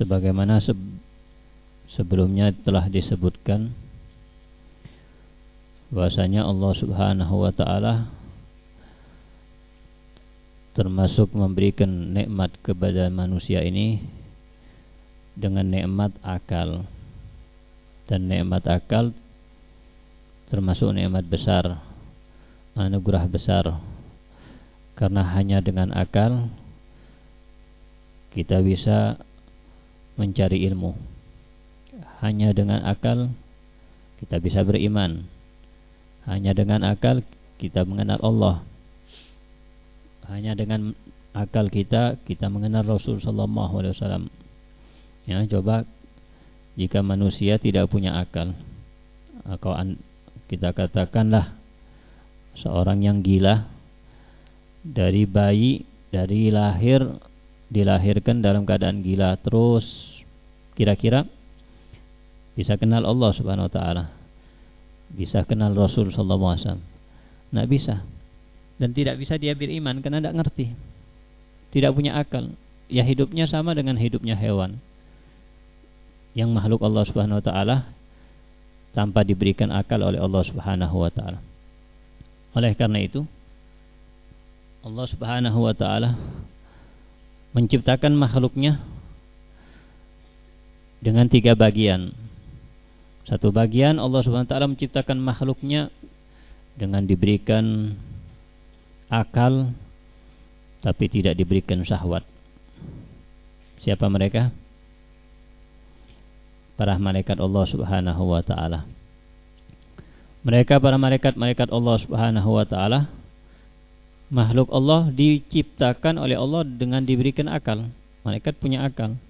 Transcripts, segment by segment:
sebagaimana se sebelumnya telah disebutkan bahwasanya Allah Subhanahu wa taala termasuk memberikan nikmat kepada manusia ini dengan nikmat akal. Dan nikmat akal termasuk nikmat besar anugerah besar. Karena hanya dengan akal kita bisa mencari ilmu. Hanya dengan akal kita bisa beriman. Hanya dengan akal kita mengenal Allah. Hanya dengan akal kita kita mengenal Rasul sallallahu alaihi wasallam. Ya coba jika manusia tidak punya akal atau kita katakanlah seorang yang gila dari bayi dari lahir dilahirkan dalam keadaan gila terus kira-kira bisa kenal Allah Subhanahu wa taala bisa kenal Rasul sallallahu alaihi wasallam. Enggak bisa. Dan tidak bisa dia beriman karena tidak ngerti. Tidak punya akal. Ya hidupnya sama dengan hidupnya hewan. Yang makhluk Allah Subhanahu wa taala tanpa diberikan akal oleh Allah Subhanahu wa taala. Oleh karena itu Allah Subhanahu wa taala menciptakan makhluknya dengan tiga bagian. Satu bagian Allah Subhanahu wa taala menciptakan makhluknya dengan diberikan akal tapi tidak diberikan syahwat. Siapa mereka? Para malaikat Allah Subhanahu wa taala. Mereka para malaikat-malaikat Allah Subhanahu wa taala makhluk Allah diciptakan oleh Allah dengan diberikan akal. Malaikat punya akal.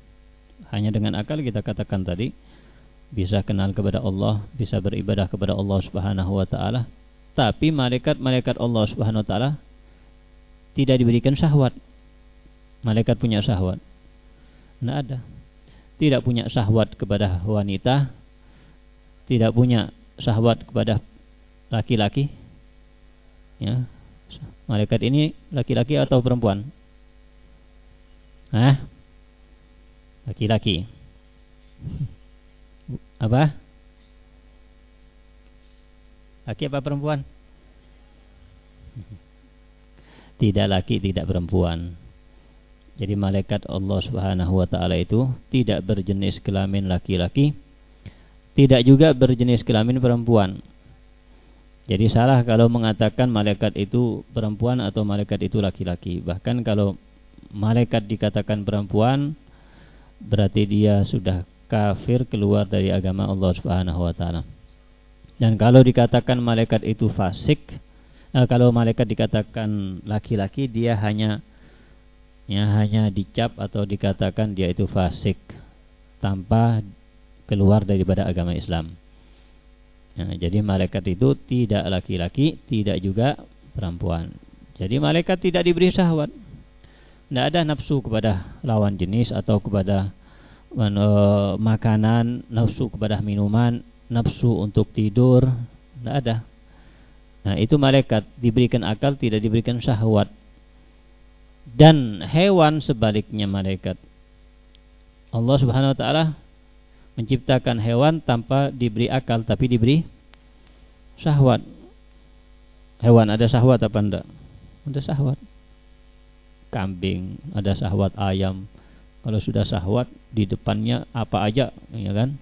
Hanya dengan akal kita katakan tadi bisa kenal kepada Allah, bisa beribadah kepada Allah Subhanahu wa taala. Tapi malaikat-malaikat Allah Subhanahu wa taala tidak diberikan syahwat. Malaikat punya syahwat. Tidak ada. Tidak punya syahwat kepada wanita, tidak punya syahwat kepada laki-laki? Ya. Malaikat ini laki-laki atau perempuan? Hah? Laki-laki. Apa? Laki apa perempuan? Tidak laki, tidak perempuan. Jadi malaikat Allah Subhanahu wa taala itu tidak berjenis kelamin laki-laki tidak juga berjenis kelamin perempuan. Jadi salah kalau mengatakan malaikat itu perempuan atau malaikat itu laki-laki. Bahkan kalau malaikat dikatakan perempuan berarti dia sudah kafir keluar dari agama Allah Subhanahu wa taala. Dan kalau dikatakan malaikat itu fasik, eh, kalau malaikat dikatakan laki-laki dia hanya ya hanya dicap atau dikatakan dia itu fasik tanpa keluar daripada agama Islam. Ya, jadi malaikat itu tidak laki-laki, tidak juga perempuan. Jadi malaikat tidak diberi syahwat. Tidak ada nafsu kepada lawan jenis atau kepada uh, makanan, nafsu kepada minuman, nafsu untuk tidur, tidak ada. Nah, itu malaikat diberikan akal, tidak diberikan syahwat. Dan hewan sebaliknya malaikat. Allah Subhanahu wa taala menciptakan hewan tanpa diberi akal tapi diberi syahwat. Hewan ada syahwat apa enggak? Ada syahwat. Kambing ada syahwat ayam. Kalau sudah syahwat di depannya apa aja ya kan?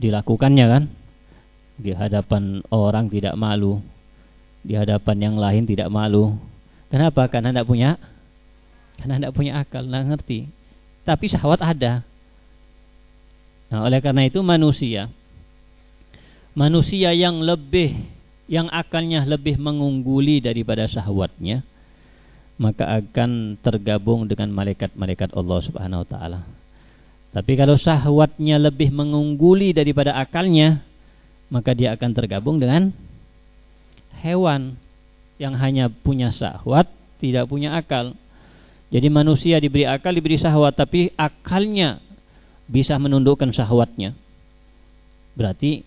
Dilakukannya kan? Di hadapan orang tidak malu. Di hadapan yang lain tidak malu. Kenapa? Karena tidak punya karena tidak punya akal, tidak ngerti. Tapi syahwat ada. Nah, oleh karena itu manusia manusia yang lebih yang akalnya lebih mengungguli daripada syahwatnya maka akan tergabung dengan malaikat-malaikat Allah Subhanahu wa taala. Tapi kalau syahwatnya lebih mengungguli daripada akalnya, maka dia akan tergabung dengan hewan yang hanya punya syahwat, tidak punya akal. Jadi manusia diberi akal, diberi syahwat, tapi akalnya bisa menundukkan syahwatnya. Berarti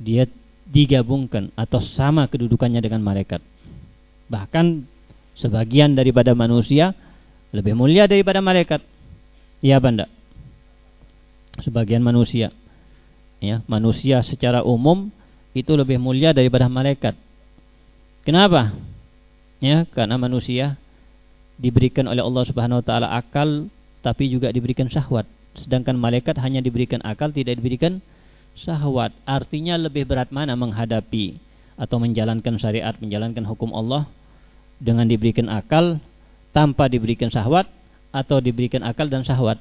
dia digabungkan atau sama kedudukannya dengan malaikat. Bahkan sebagian daripada manusia lebih mulia daripada malaikat. Iya enggak? Sebagian manusia. Ya, manusia secara umum itu lebih mulia daripada malaikat. Kenapa? Ya, karena manusia diberikan oleh Allah Subhanahu wa taala akal tapi juga diberikan syahwat. Sedangkan malaikat hanya diberikan akal, tidak diberikan syahwat. Artinya lebih berat mana menghadapi atau menjalankan syariat, menjalankan hukum Allah dengan diberikan akal tanpa diberikan syahwat atau diberikan akal dan syahwat.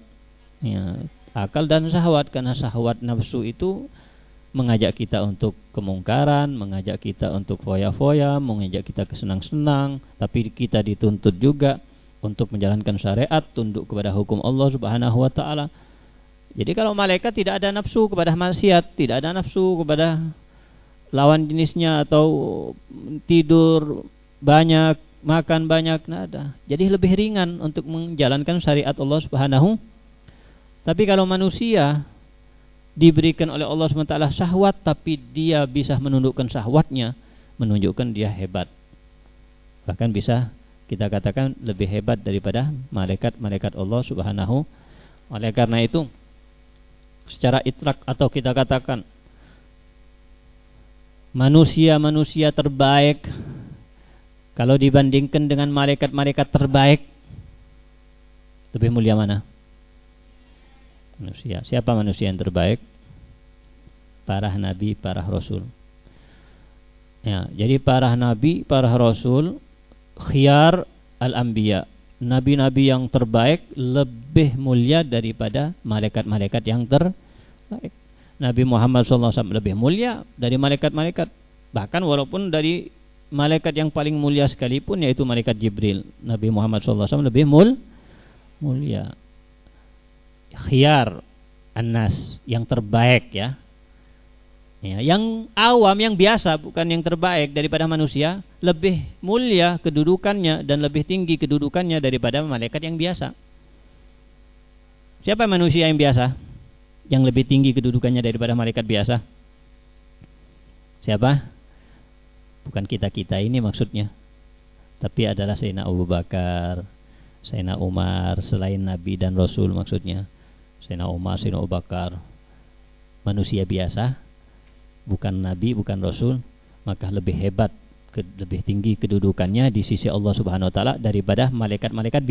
Ya, akal dan syahwat karena syahwat nafsu itu mengajak kita untuk kemungkaran, mengajak kita untuk foya-foya, mengajak kita ke senang-senang, tapi kita dituntut juga untuk menjalankan syariat, tunduk kepada hukum Allah Subhanahu wa taala. Jadi kalau malaikat tidak ada nafsu kepada maksiat, tidak ada nafsu kepada lawan jenisnya atau tidur banyak, makan banyak, tidak ada. Jadi lebih ringan untuk menjalankan syariat Allah Subhanahu. Tapi kalau manusia diberikan oleh Allah SWT syahwat tapi dia bisa menundukkan syahwatnya menunjukkan dia hebat bahkan bisa kita katakan lebih hebat daripada malaikat-malaikat Allah Subhanahu oleh karena itu secara itrak atau kita katakan manusia-manusia terbaik kalau dibandingkan dengan malaikat-malaikat terbaik lebih mulia mana? manusia. Siapa manusia yang terbaik? Para nabi, para rasul. Ya, jadi para nabi, para rasul khiyar al-anbiya. Nabi-nabi yang terbaik lebih mulia daripada malaikat-malaikat yang terbaik. Nabi Muhammad SAW lebih mulia dari malaikat-malaikat. Bahkan walaupun dari malaikat yang paling mulia sekalipun yaitu malaikat Jibril. Nabi Muhammad SAW lebih mul mulia khiyar anas yang terbaik ya. ya. Yang awam, yang biasa, bukan yang terbaik daripada manusia, lebih mulia kedudukannya dan lebih tinggi kedudukannya daripada malaikat yang biasa. Siapa manusia yang biasa? Yang lebih tinggi kedudukannya daripada malaikat biasa? Siapa? Bukan kita-kita ini maksudnya. Tapi adalah Sayyidina Abu Bakar, Sayyidina Umar, selain Nabi dan Rasul maksudnya. Sayyidina Umar, Sayyidina Abu Bakar manusia biasa, bukan nabi, bukan rasul, maka lebih hebat, lebih tinggi kedudukannya di sisi Allah Subhanahu wa taala daripada malaikat-malaikat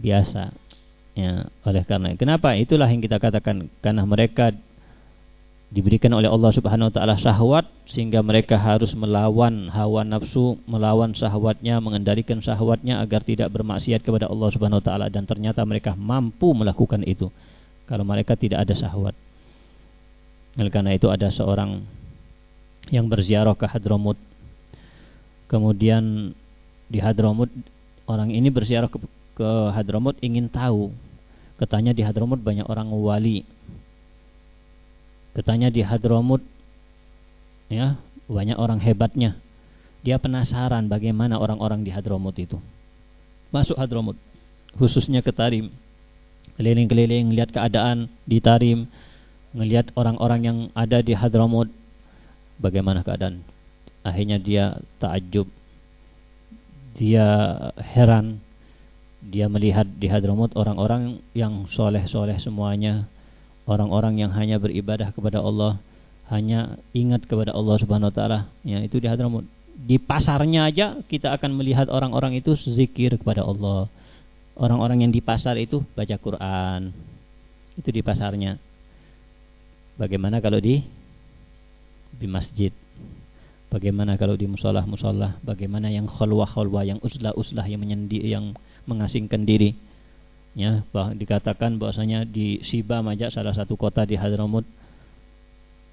biasa. Ya, oleh karena kenapa? Itulah yang kita katakan karena mereka diberikan oleh Allah Subhanahu wa taala syahwat sehingga mereka harus melawan hawa nafsu, melawan syahwatnya, mengendalikan syahwatnya agar tidak bermaksiat kepada Allah Subhanahu wa taala dan ternyata mereka mampu melakukan itu kalau mereka tidak ada syahwat. Oleh karena itu ada seorang yang berziarah ke Hadramut. Kemudian di Hadramut orang ini berziarah ke, ke Hadramut ingin tahu. Katanya di Hadramut banyak orang wali Katanya di Hadramut ya, banyak orang hebatnya. Dia penasaran bagaimana orang-orang di Hadramut itu. Masuk Hadramut, khususnya ke Tarim. Keliling-keliling lihat keadaan di Tarim, ngelihat orang-orang yang ada di Hadramut bagaimana keadaan. Akhirnya dia takjub. Dia heran dia melihat di Hadramut orang-orang yang soleh-soleh semuanya orang-orang yang hanya beribadah kepada Allah, hanya ingat kepada Allah Subhanahu wa taala, ya itu di Hadramut. Di pasarnya aja kita akan melihat orang-orang itu zikir kepada Allah. Orang-orang yang di pasar itu baca Quran. Itu di pasarnya. Bagaimana kalau di di masjid? Bagaimana kalau di musolah-musolah? Bagaimana yang khalwah-khalwah, yang uslah-uslah yang menyendi, yang mengasingkan diri? Ya bah, dikatakan bahwasanya di Siba Majak salah satu kota di Hadramut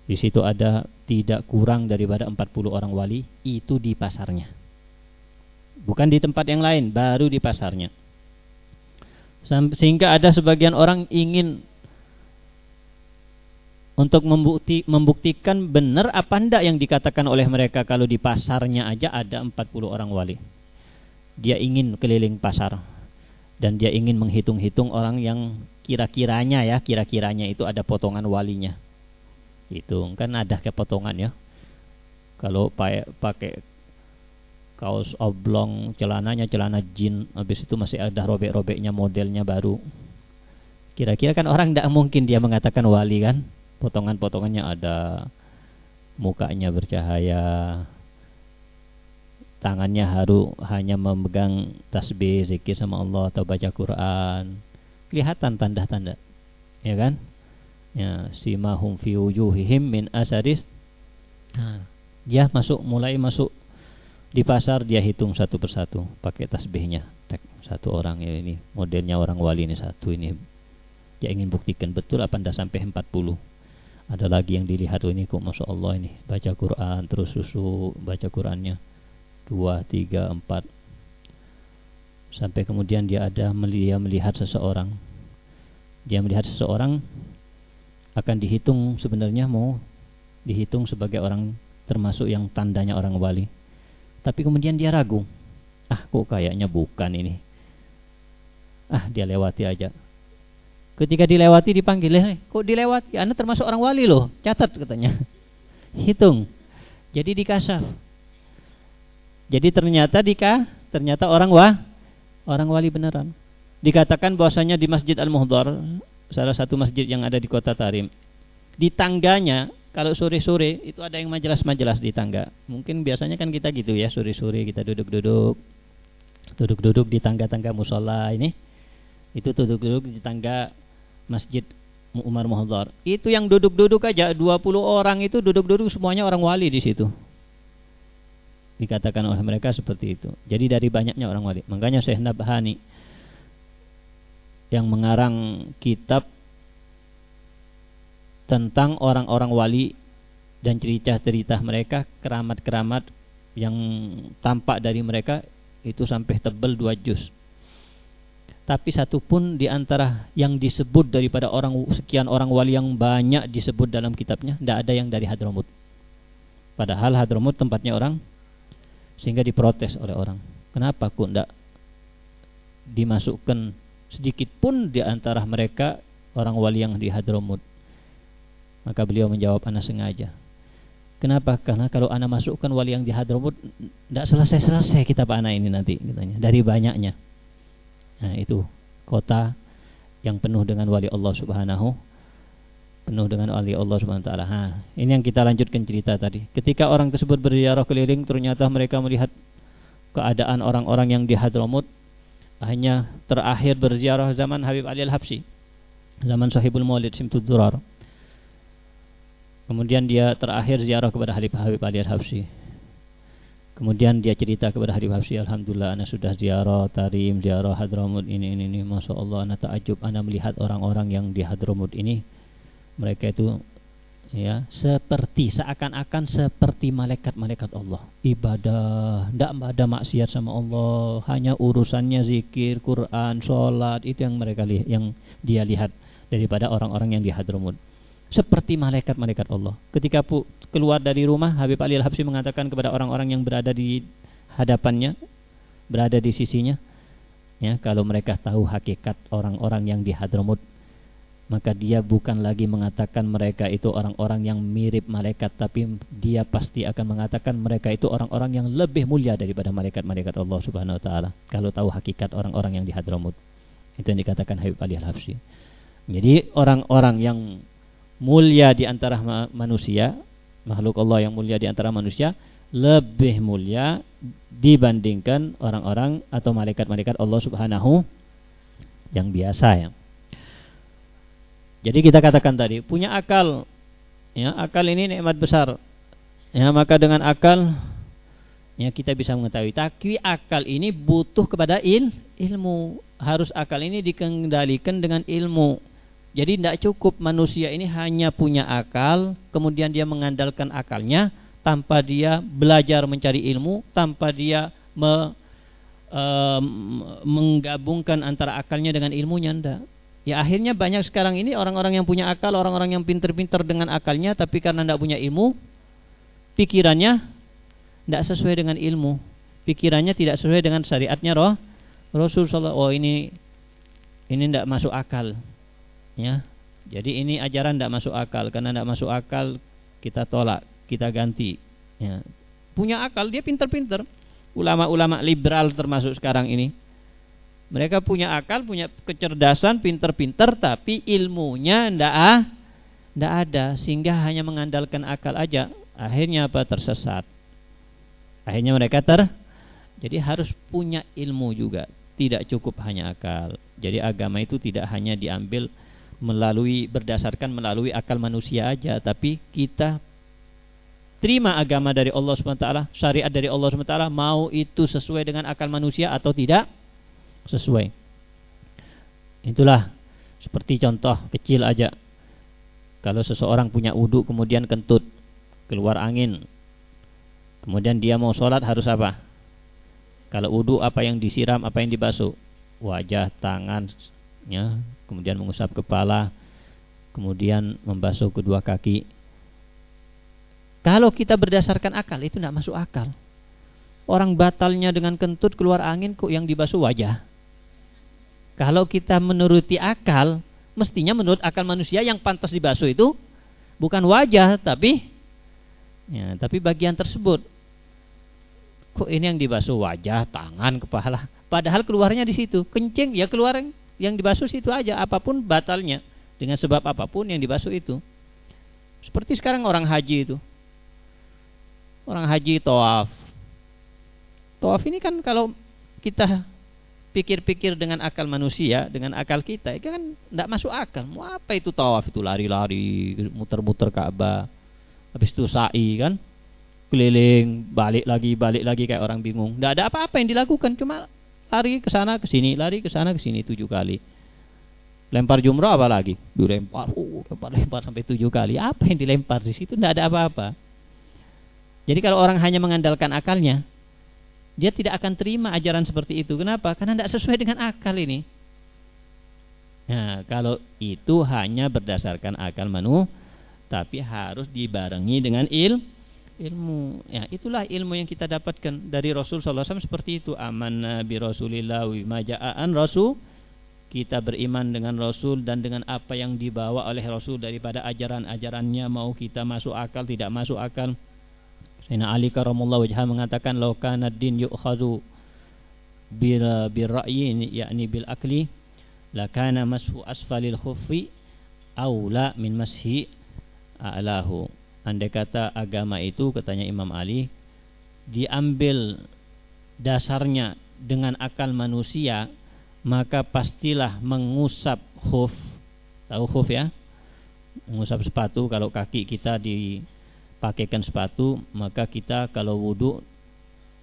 di situ ada tidak kurang daripada 40 orang wali itu di pasarnya. Bukan di tempat yang lain baru di pasarnya. Sehingga ada sebagian orang ingin untuk membukti, membuktikan benar apa ndak yang dikatakan oleh mereka kalau di pasarnya aja ada 40 orang wali. Dia ingin keliling pasar dan dia ingin menghitung-hitung orang yang kira-kiranya ya kira-kiranya itu ada potongan walinya. Itu kan ada kayak potongan ya. Kalau pakai kaos oblong celananya celana jin habis itu masih ada robek-robeknya modelnya baru. Kira-kira kan orang tidak mungkin dia mengatakan wali kan? Potongan-potongannya ada, mukanya bercahaya, tangannya haru hanya memegang tasbih, zikir sama Allah atau baca Quran. Kelihatan tanda-tanda. Ya kan? Ya, simahum fi wujuhihim min asaris. Nah, dia masuk mulai masuk di pasar dia hitung satu persatu pakai tasbihnya satu orang ya ini modelnya orang wali ini satu ini dia ingin buktikan betul apa anda sampai 40 ada lagi yang dilihat oh ini kok masya Allah ini baca Quran terus susu baca Qurannya dua tiga empat sampai kemudian dia ada dia melihat seseorang dia melihat seseorang akan dihitung sebenarnya mau dihitung sebagai orang termasuk yang tandanya orang wali tapi kemudian dia ragu. Ah, kok kayaknya bukan ini. Ah, dia lewati aja. Ketika dilewati dipanggil, eh, kok dilewati? Anda termasuk orang wali loh. Catat katanya. Hitung. Jadi dikasah. Jadi ternyata dika, ternyata orang wah, orang wali beneran. Dikatakan bahwasanya di Masjid Al-Muhdar, salah satu masjid yang ada di kota Tarim, di tangganya kalau sore-sore itu ada yang majelas-majelas di tangga. Mungkin biasanya kan kita gitu ya, sore-sore kita duduk-duduk. Duduk-duduk di tangga-tangga musola ini. Itu duduk-duduk di tangga Masjid Umar Muhammad. Itu yang duduk-duduk aja 20 orang itu duduk-duduk semuanya orang wali di situ. Dikatakan oleh mereka seperti itu. Jadi dari banyaknya orang wali. Makanya Syekh Nabhani yang mengarang kitab tentang orang-orang wali dan cerita-cerita mereka, keramat-keramat yang tampak dari mereka itu sampai tebal dua juz. Tapi satu pun di antara yang disebut daripada orang sekian orang wali yang banyak disebut dalam kitabnya, tidak ada yang dari Hadramut. Padahal Hadramut tempatnya orang sehingga diprotes oleh orang. Kenapa kok tidak dimasukkan sedikit pun di antara mereka orang wali yang di Hadramut? Maka beliau menjawab anak sengaja. Kenapa? Karena kalau anak masukkan wali yang di Hadramut tidak selesai-selesai kitab anak ini nanti katanya dari banyaknya. Nah, itu kota yang penuh dengan wali Allah Subhanahu penuh dengan wali Allah Subhanahu wa taala. Ini yang kita lanjutkan cerita tadi. Ketika orang tersebut berziarah keliling ternyata mereka melihat keadaan orang-orang yang di Hadramut hanya terakhir berziarah zaman Habib Ali Al-Habsyi. Zaman Sahibul Maulid Simtud Durar. Kemudian dia terakhir ziarah kepada Habib Habib Ali Al-Habsyi. Kemudian dia cerita kepada Habib Habsyi, Alhamdulillah anak sudah ziarah Tarim, ziarah Hadramut ini ini ini. Masya Allah anak takjub anak melihat orang-orang yang di Hadramut ini. Mereka itu ya seperti seakan-akan seperti malaikat-malaikat Allah. Ibadah, tidak ada maksiat sama Allah, hanya urusannya zikir, Quran, sholat itu yang mereka lihat, yang dia lihat daripada orang-orang yang di Hadramut seperti malaikat-malaikat Allah. Ketika pu keluar dari rumah, Habib Ali Al-Habsyi mengatakan kepada orang-orang yang berada di hadapannya, berada di sisinya, ya, kalau mereka tahu hakikat orang-orang yang di Hadramut, maka dia bukan lagi mengatakan mereka itu orang-orang yang mirip malaikat, tapi dia pasti akan mengatakan mereka itu orang-orang yang lebih mulia daripada malaikat-malaikat Allah Subhanahu wa taala. Kalau tahu hakikat orang-orang yang di Hadramut. Itu yang dikatakan Habib Ali Al-Habsyi. Jadi orang-orang yang mulia di antara manusia, makhluk Allah yang mulia di antara manusia lebih mulia dibandingkan orang-orang atau malaikat-malaikat Allah Subhanahu yang biasa ya. Jadi kita katakan tadi punya akal, ya akal ini nikmat besar. Ya maka dengan akal ya kita bisa mengetahui. Tapi akal ini butuh kepada il, ilmu. Harus akal ini dikendalikan dengan ilmu. Jadi tidak cukup manusia ini hanya punya akal, kemudian dia mengandalkan akalnya tanpa dia belajar mencari ilmu, tanpa dia me, e, menggabungkan antara akalnya dengan ilmunya ndak. Ya akhirnya banyak sekarang ini orang-orang yang punya akal, orang-orang yang pinter-pinter dengan akalnya tapi karena tidak punya ilmu, pikirannya tidak sesuai dengan ilmu. Pikirannya tidak sesuai dengan syariatnya roh. Rasul sallallahu oh ini ini tidak masuk akal ya jadi ini ajaran tidak masuk akal karena tidak masuk akal kita tolak kita ganti ya punya akal dia pinter-pinter ulama-ulama liberal termasuk sekarang ini Mereka punya akal, punya kecerdasan, pinter-pinter, tapi ilmunya ndak ah, ndak ada, sehingga hanya mengandalkan akal aja. Akhirnya apa? Tersesat. Akhirnya mereka ter, jadi harus punya ilmu juga. Tidak cukup hanya akal. Jadi agama itu tidak hanya diambil melalui berdasarkan melalui akal manusia aja, tapi kita terima agama dari Allah SWT, syariat dari Allah SWT, mau itu sesuai dengan akal manusia atau tidak, sesuai. Itulah seperti contoh kecil aja. Kalau seseorang punya wudhu kemudian kentut, keluar angin. Kemudian dia mau sholat harus apa? Kalau wudhu apa yang disiram, apa yang dibasuh? Wajah, tangan, ya, kemudian mengusap kepala, kemudian membasuh kedua kaki. Kalau kita berdasarkan akal itu tidak masuk akal. Orang batalnya dengan kentut keluar angin kok yang dibasuh wajah. Kalau kita menuruti akal, mestinya menurut akal manusia yang pantas dibasuh itu bukan wajah, tapi ya, tapi bagian tersebut. Kok ini yang dibasuh wajah, tangan, kepala? Padahal keluarnya di situ. Kencing ya keluar yang dibasuh situ aja, apa pun batalnya dengan sebab apa pun yang dibasuh itu. Seperti sekarang orang haji itu. Orang haji toaf. Toaf ini kan kalau kita pikir-pikir dengan akal manusia, dengan akal kita, itu kan tidak masuk akal. Mau apa itu tawaf itu lari-lari, muter-muter Ka'bah. Habis itu sa'i kan, keliling, balik lagi, balik lagi kayak orang bingung. Tidak ada apa-apa yang dilakukan, cuma lari ke sana ke sini, lari ke sana ke sini tujuh kali. Lempar jumroh apa lagi? Dilempar, uh, lempar, lempar sampai tujuh kali. Apa yang dilempar di situ? Tidak ada apa-apa. Jadi kalau orang hanya mengandalkan akalnya, dia tidak akan terima ajaran seperti itu. Kenapa? Karena tidak sesuai dengan akal ini. Nah, kalau itu hanya berdasarkan akal manu, tapi harus dibarengi dengan il, ilmu. Ya, itulah ilmu yang kita dapatkan dari Rasul SAW seperti itu. Aman Nabi Rasulillah maja'an Rasul. Kita beriman dengan Rasul dan dengan apa yang dibawa oleh Rasul daripada ajaran-ajarannya. Mau kita masuk akal, tidak masuk akal Sayyidina Ali karamullah wajah mengatakan law kana din yu'khadhu bil bil ra'yi yakni bil akli la kana mashu asfalil khuffi aula min mashi a'lahu. Andai kata agama itu katanya Imam Ali diambil dasarnya dengan akal manusia maka pastilah mengusap khuf tahu khuf ya mengusap sepatu kalau kaki kita di pakaikan sepatu maka kita kalau wudhu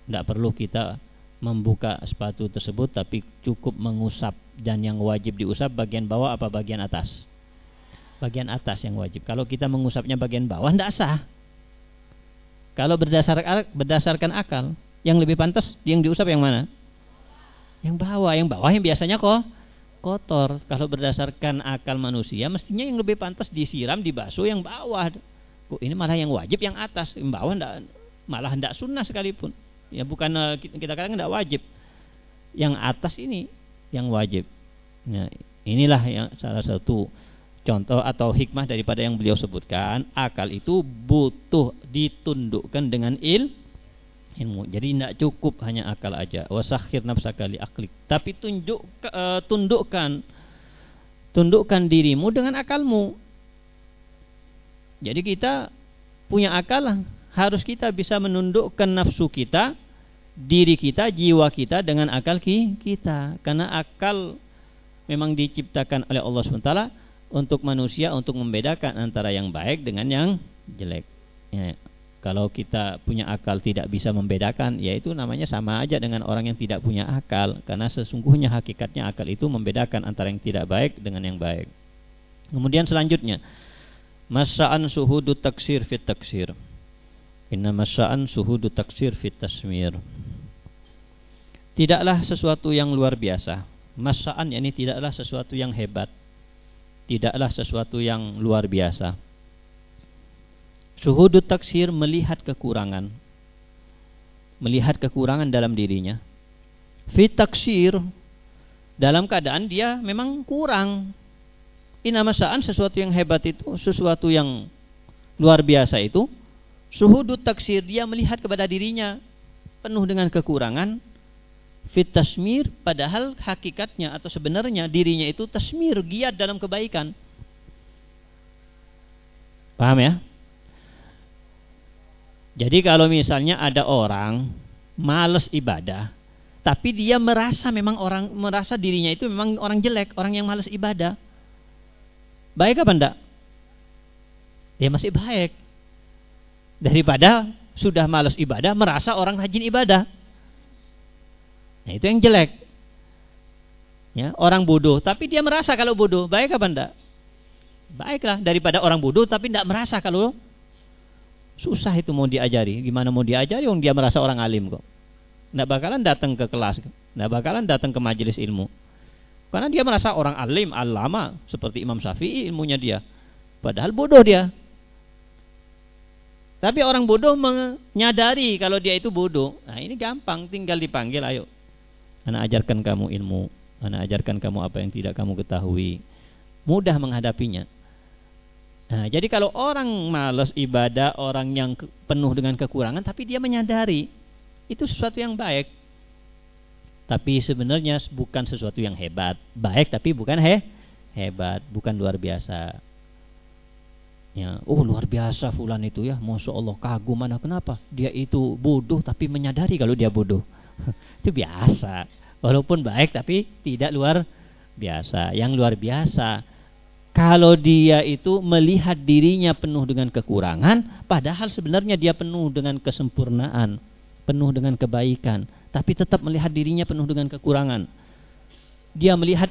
tidak perlu kita membuka sepatu tersebut tapi cukup mengusap dan yang wajib diusap bagian bawah apa bagian atas? Bagian atas yang wajib. Kalau kita mengusapnya bagian bawah tidak sah. Kalau berdasarkan berdasarkan akal yang lebih pantas yang diusap yang mana? Yang bawah. Yang bawah yang biasanya kok kotor. Kalau berdasarkan akal manusia mestinya yang lebih pantas disiram dibasuh yang bawah ini malah yang wajib yang atas, yang bawah enggak, malah hendak sunnah sekalipun. Ya bukan eh, kita katakan enggak wajib. Yang atas ini yang wajib. Nah, inilah yang salah satu contoh atau hikmah daripada yang beliau sebutkan. Akal itu butuh ditundukkan dengan il ilmu. Jadi tidak cukup hanya akal aja. Wasakhir nafsaka li aklik. Tapi tunjuk uh, tundukkan tundukkan dirimu dengan akalmu jadi kita punya akal harus kita bisa menundukkan nafsu kita, diri kita, jiwa kita dengan akal kita. Karena akal memang diciptakan oleh Allah SWT untuk manusia untuk membedakan antara yang baik dengan yang jelek. Ya, kalau kita punya akal tidak bisa membedakan, yaitu namanya sama aja dengan orang yang tidak punya akal. Karena sesungguhnya hakikatnya akal itu membedakan antara yang tidak baik dengan yang baik. Kemudian selanjutnya, Masa'an suhudu taksir fit taksir. Inna masa'an suhudu taksir fit tasmir. Tidaklah sesuatu yang luar biasa. Masa'an ini tidaklah sesuatu yang hebat. Tidaklah sesuatu yang luar biasa. Suhudu taksir melihat kekurangan. Melihat kekurangan dalam dirinya. Fit taksir dalam keadaan dia memang kurang inamasaan sesuatu yang hebat itu, sesuatu yang luar biasa itu, suhudut taksir dia melihat kepada dirinya penuh dengan kekurangan. fit tasmir padahal hakikatnya atau sebenarnya dirinya itu tasmir giat dalam kebaikan paham ya jadi kalau misalnya ada orang males ibadah tapi dia merasa memang orang merasa dirinya itu memang orang jelek orang yang males ibadah baik apa enggak dia masih baik daripada sudah males ibadah merasa orang rajin ibadah Nah, itu yang jelek. Ya, orang bodoh, tapi dia merasa kalau bodoh, baik apa enggak? Baiklah daripada orang bodoh tapi tidak merasa kalau susah itu mau diajari. Gimana mau diajari orang dia merasa orang alim kok. Tidak bakalan datang ke kelas, tidak bakalan datang ke majelis ilmu. Karena dia merasa orang alim, alama seperti Imam Syafi'i ilmunya dia. Padahal bodoh dia. Tapi orang bodoh menyadari kalau dia itu bodoh. Nah, ini gampang, tinggal dipanggil ayo Anak ajarkan kamu ilmu, anak ajarkan kamu apa yang tidak kamu ketahui. Mudah menghadapinya. Nah, jadi kalau orang malas ibadah, orang yang penuh dengan kekurangan, tapi dia menyadari itu sesuatu yang baik. Tapi sebenarnya bukan sesuatu yang hebat. Baik tapi bukan he hebat, bukan luar biasa. Ya, oh luar biasa fulan itu ya, masya Allah kagum mana kenapa? Dia itu bodoh tapi menyadari kalau dia bodoh. itu biasa. Walaupun baik tapi tidak luar biasa. Yang luar biasa kalau dia itu melihat dirinya penuh dengan kekurangan, padahal sebenarnya dia penuh dengan kesempurnaan, penuh dengan kebaikan, tapi tetap melihat dirinya penuh dengan kekurangan. Dia melihat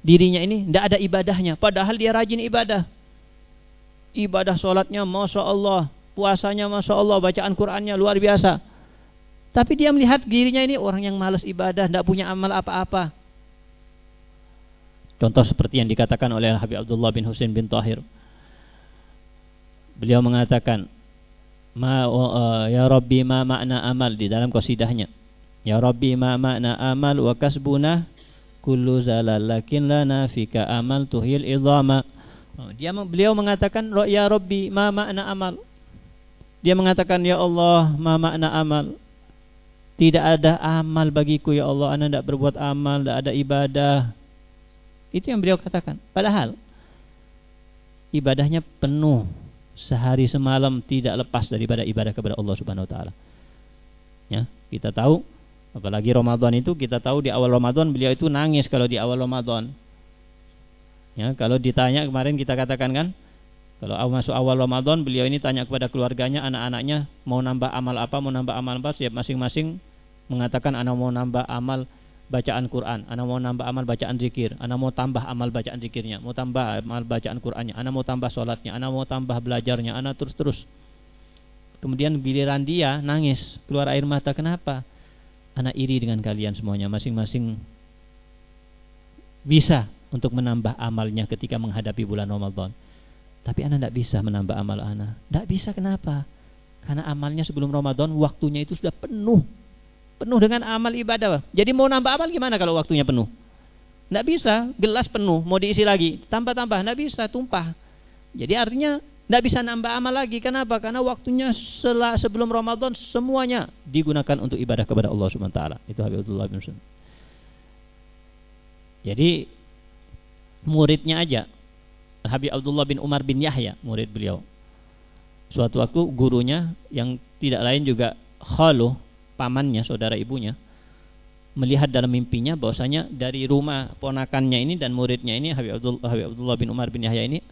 dirinya ini tidak ada ibadahnya, padahal dia rajin ibadah. Ibadah sholatnya, masya Allah, puasanya, masya Allah, bacaan Qurannya luar biasa. Tapi dia melihat dirinya ini orang yang malas ibadah, tidak punya amal apa-apa. Contoh seperti yang dikatakan oleh Habib Abdullah bin Husain bin Tahir. Beliau mengatakan, Ma uh, ya Rabbi ma makna amal di dalam qasidahnya. Ya Rabbi ma makna amal wa kasbuna kullu zalal lakin lana fika amal tuhil idhama. Oh, dia beliau mengatakan ya Rabbi ma makna amal. Dia mengatakan ya Allah ma makna amal. Tidak ada amal bagiku ya Allah, Anda tidak berbuat amal, tidak ada ibadah. Itu yang beliau katakan. Padahal ibadahnya penuh sehari semalam tidak lepas daripada ibadah kepada Allah Subhanahu wa taala. Ya, kita tahu apalagi Ramadan itu kita tahu di awal Ramadan beliau itu nangis kalau di awal Ramadan. Ya, kalau ditanya kemarin kita katakan kan kalau masuk awal Ramadan beliau ini tanya kepada keluarganya, anak-anaknya mau nambah amal apa, mau nambah amal apa, siap masing-masing mengatakan anak mau nambah amal bacaan Quran, anak mau nambah amal bacaan zikir, anak mau tambah amal bacaan zikirnya, mau tambah amal bacaan Qurannya, anak mau tambah sholatnya, anak mau tambah belajarnya, anak terus-terus. Kemudian giliran dia nangis, keluar air mata, kenapa? Anak iri dengan kalian semuanya, masing-masing bisa untuk menambah amalnya ketika menghadapi bulan Ramadan. Tapi anak tidak bisa menambah amal anak. Tidak bisa kenapa? Karena amalnya sebelum Ramadan waktunya itu sudah penuh penuh dengan amal ibadah. Jadi mau nambah amal gimana kalau waktunya penuh? Tidak bisa, gelas penuh, mau diisi lagi, tambah-tambah, tidak bisa, tumpah. Jadi artinya tidak bisa nambah amal lagi. Kenapa? Karena waktunya setelah sebelum Ramadan semuanya digunakan untuk ibadah kepada Allah Subhanahu Taala. Itu Habibullah bin Sun. Jadi muridnya aja Habib Abdullah bin Umar bin Yahya, murid beliau. Suatu waktu gurunya yang tidak lain juga Khaluh pamannya, saudara ibunya, melihat dalam mimpinya bahwasanya dari rumah ponakannya ini dan muridnya ini Habib Abdullah bin Umar bin Yahya ini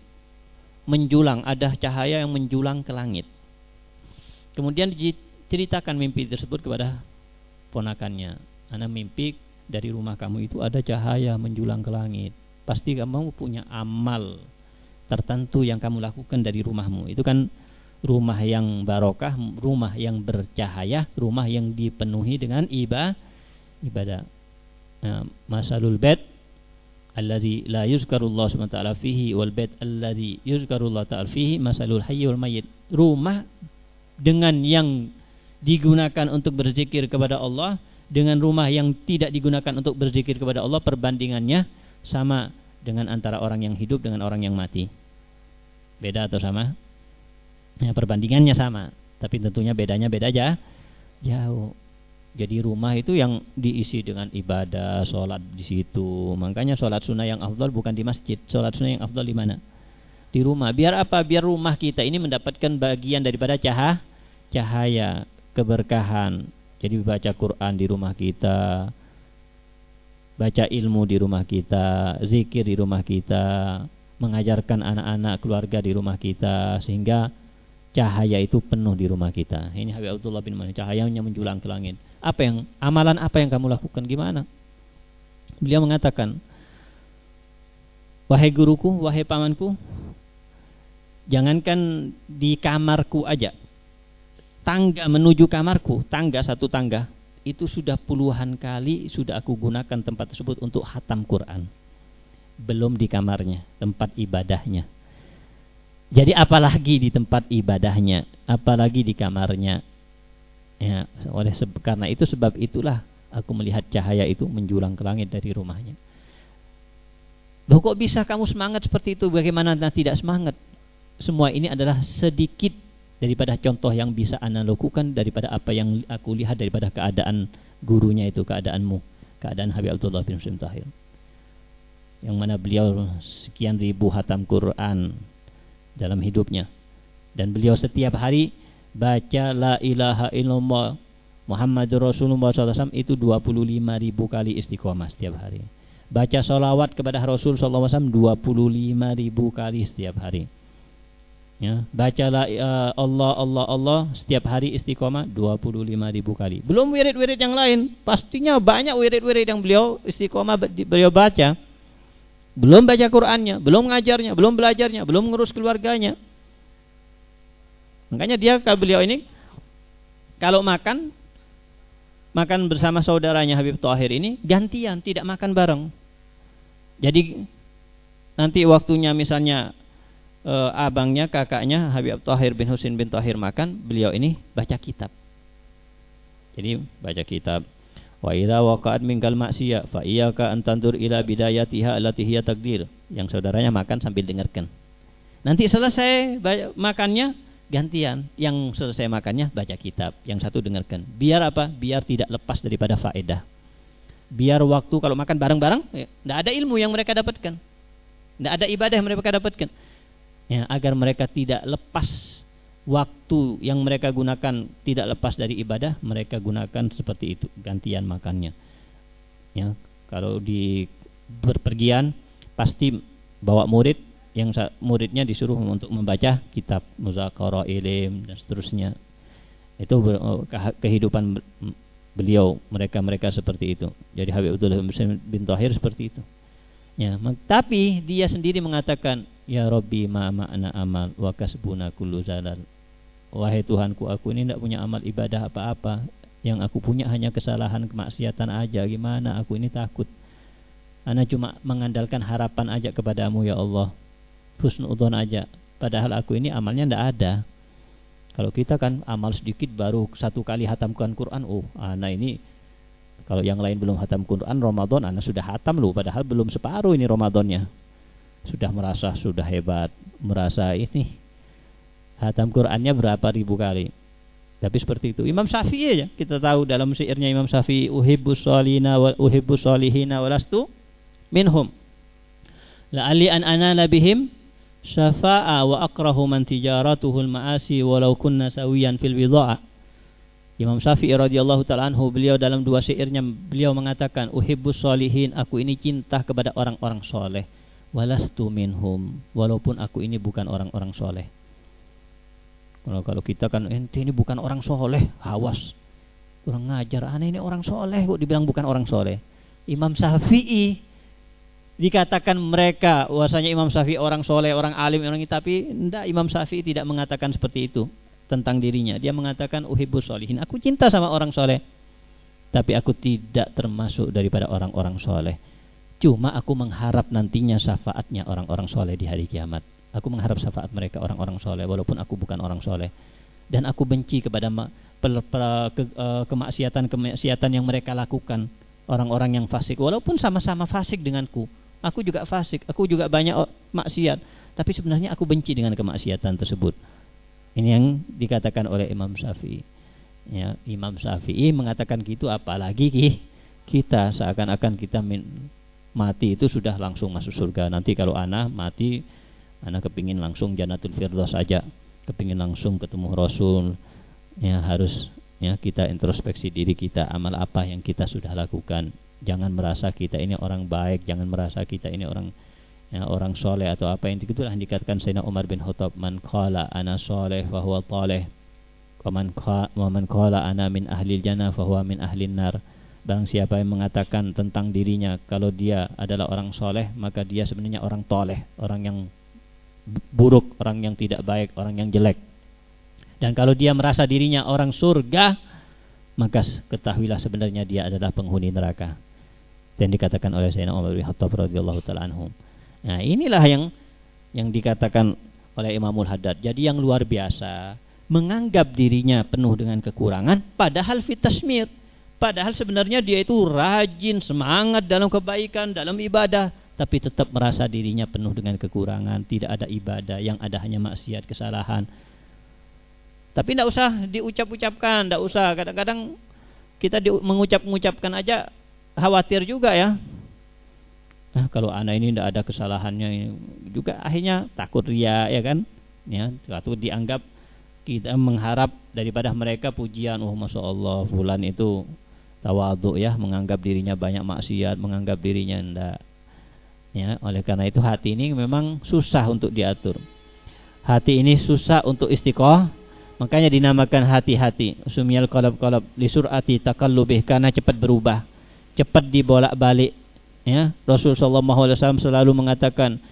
menjulang, ada cahaya yang menjulang ke langit. Kemudian diceritakan mimpi tersebut kepada ponakannya. Anak mimpi dari rumah kamu itu ada cahaya menjulang ke langit. Pasti kamu punya amal tertentu yang kamu lakukan dari rumahmu. Itu kan rumah yang barokah, rumah yang bercahaya, rumah yang dipenuhi dengan ibadah. ibadah. Nah, masalul bait alladhi la yuzkarullah ta'ala fihi wal bait alladhi yuzkarullah ta'ala fihi masalul hayy wal mayyit. Rumah dengan yang digunakan untuk berzikir kepada Allah dengan rumah yang tidak digunakan untuk berzikir kepada Allah perbandingannya sama dengan antara orang yang hidup dengan orang yang mati. Beda atau sama? Ya, perbandingannya sama, tapi tentunya bedanya beda aja jauh. Jadi rumah itu yang diisi dengan ibadah, sholat di situ. Makanya sholat sunnah yang afdal bukan di masjid. Sholat sunnah yang afdal di mana? Di rumah. Biar apa? Biar rumah kita ini mendapatkan bagian daripada cahaya, cahaya, keberkahan. Jadi baca Quran di rumah kita, baca ilmu di rumah kita, zikir di rumah kita, mengajarkan anak-anak keluarga di rumah kita sehingga cahaya itu penuh di rumah kita. Ini Habib Abdullah bin Malik, cahayanya menjulang ke langit. Apa yang amalan apa yang kamu lakukan gimana? Beliau mengatakan, "Wahai guruku, wahai pamanku, jangankan di kamarku aja. Tangga menuju kamarku, tangga satu tangga, itu sudah puluhan kali sudah aku gunakan tempat tersebut untuk hatam Quran. Belum di kamarnya, tempat ibadahnya jadi apalagi di tempat ibadahnya, apalagi di kamarnya. Ya, oleh karena itu sebab itulah aku melihat cahaya itu menjulang ke langit dari rumahnya. Loh kok bisa kamu semangat seperti itu? Bagaimana anda tidak semangat? Semua ini adalah sedikit daripada contoh yang bisa anda lakukan daripada apa yang aku lihat daripada keadaan gurunya itu, keadaanmu, keadaan Habib Abdullah bin Muslim Tahir. Yang mana beliau sekian ribu hatam Quran, dalam hidupnya. Dan beliau setiap hari baca la ilaha illallah Muhammadur Rasulullah SAW itu 25 ribu kali istiqomah setiap hari. Baca salawat kepada Rasul SAW 25 ribu kali setiap hari. Ya, bacalah uh, Allah Allah Allah setiap hari istiqomah 25 ribu kali. Belum wirid-wirid yang lain, pastinya banyak wirid-wirid yang beliau istiqomah beliau baca. Belum baca Qur'annya, belum ngajarnya, belum belajarnya, belum ngurus keluarganya. Makanya dia kalau beliau ini kalau makan makan bersama saudaranya Habib Tohir ini gantian, tidak makan bareng. Jadi nanti waktunya misalnya e, abangnya, kakaknya Habib Tohir bin Husin bin Tohir makan, beliau ini baca kitab. Jadi baca kitab Wa idza waqa'at minkal maksiyah fa iyyaka an tandur ila bidayatiha allati hiya takdir. Yang saudaranya makan sambil dengarkan. Nanti selesai makannya gantian. Yang selesai makannya baca kitab, yang satu dengarkan. Biar apa? Biar tidak lepas daripada faedah. Biar waktu kalau makan bareng-bareng, tidak ya, ada ilmu yang mereka dapatkan. Tidak ada ibadah yang mereka dapatkan. Ya, agar mereka tidak lepas waktu yang mereka gunakan tidak lepas dari ibadah, mereka gunakan seperti itu gantian makannya. Ya, kalau di berpergian pasti bawa murid yang muridnya disuruh untuk membaca kitab muzakarah ilim dan seterusnya. Itu oh, kehidupan beliau mereka-mereka seperti itu. Jadi Habib Abdullah bin Tahir seperti itu. Ya, tapi dia sendiri mengatakan, Ya Robbi ma amal wa kasbuna kullu zalal. Wahai Tuhanku, aku ini tidak punya amal ibadah apa-apa. Yang aku punya hanya kesalahan kemaksiatan aja. Gimana? Aku ini takut. Ana cuma mengandalkan harapan aja kepadamu ya Allah. Husnudon aja. Padahal aku ini amalnya tidak ada. Kalau kita kan amal sedikit baru satu kali hatamkan Quran. Oh, ana ini kalau yang lain belum hatam Quran Ramadan, ana sudah hatam loh. Padahal belum separuh ini Ramadannya. Sudah merasa sudah hebat, merasa ini Hatam Qurannya berapa ribu kali. Tapi seperti itu. Imam Syafi'i ya, kita tahu dalam syairnya Imam Syafi'i uhibbus salina wa uhibbus salihina walastu minhum. La'ali an anana bihim syafa'a wa akrahu man tijaratuhul ma'asi walau kunna sawiyan fil bidha'a. Imam Syafi'i radhiyallahu taala anhu beliau dalam dua syairnya beliau mengatakan uhibbus salihin aku ini cinta kepada orang-orang soleh walastu minhum walaupun aku ini bukan orang-orang soleh kalau kalau kita kan ente ini bukan orang soleh, hawas. Kurang ngajar, aneh ini orang soleh kok dibilang bukan orang soleh. Imam Syafi'i dikatakan mereka bahwasanya Imam Syafi'i orang soleh, orang alim, orang ini, tapi tidak Imam Syafi'i tidak mengatakan seperti itu tentang dirinya. Dia mengatakan uhibus solihin. Aku cinta sama orang soleh, tapi aku tidak termasuk daripada orang-orang soleh. Cuma aku mengharap nantinya syafaatnya orang-orang soleh di hari kiamat. Aku mengharap syafaat mereka orang-orang soleh walaupun aku bukan orang soleh. Dan aku benci kepada eh, kemaksiatan-kemaksiatan yang mereka lakukan. Orang-orang yang fasik. Walaupun sama-sama fasik denganku. Aku juga fasik. Aku juga banyak maksiat. Tapi sebenarnya aku benci dengan kemaksiatan tersebut. Ini yang dikatakan oleh Imam Syafi'i. Ya, Imam Syafi'i mengatakan gitu apalagi kita seakan-akan kita mati itu sudah langsung masuk surga. Nanti kalau anak mati anak kepingin langsung Janatul Firdaus saja, kepingin langsung ketemu Rasul. Ya harus ya kita introspeksi diri kita amal apa yang kita sudah lakukan. Jangan merasa kita ini orang baik, jangan merasa kita ini orang ya, orang soleh atau apa yang itulah yang dikatakan Sayyidina Umar bin Khattab man qala ana soleh fa huwa taleh Waman qala ana min ahli jannah fahuwa min ahli nar. Barang siapa yang mengatakan tentang dirinya kalau dia adalah orang soleh maka dia sebenarnya orang toleh, orang yang buruk, orang yang tidak baik, orang yang jelek. Dan kalau dia merasa dirinya orang surga, maka ketahuilah sebenarnya dia adalah penghuni neraka. Dan dikatakan oleh Sayyidina Umar bin Khattab radhiyallahu taala anhu. Nah, inilah yang yang dikatakan oleh Imamul Haddad. Jadi yang luar biasa menganggap dirinya penuh dengan kekurangan padahal fitasmir padahal sebenarnya dia itu rajin semangat dalam kebaikan dalam ibadah tapi tetap merasa dirinya penuh dengan kekurangan tidak ada ibadah yang ada hanya maksiat kesalahan. Tapi tidak usah diucap-ucapkan tidak usah. Kadang-kadang kita mengucap-mengucapkan aja khawatir juga ya. Nah, kalau anak ini tidak ada kesalahannya juga akhirnya takut ria ya kan? Ya waktu dianggap kita mengharap daripada mereka pujian oh masya Allah fulan itu tawaduk ya menganggap dirinya banyak maksiat menganggap dirinya ndak ya oleh karena itu hati ini memang susah untuk diatur. Hati ini susah untuk istiqoh makanya dinamakan hati-hati. Sumyal qalab-qalab li sur'ati takallubih karena cepat berubah cepat dibolak-balik. Ya Rasul sallallahu alaihi wasallam selalu mengatakan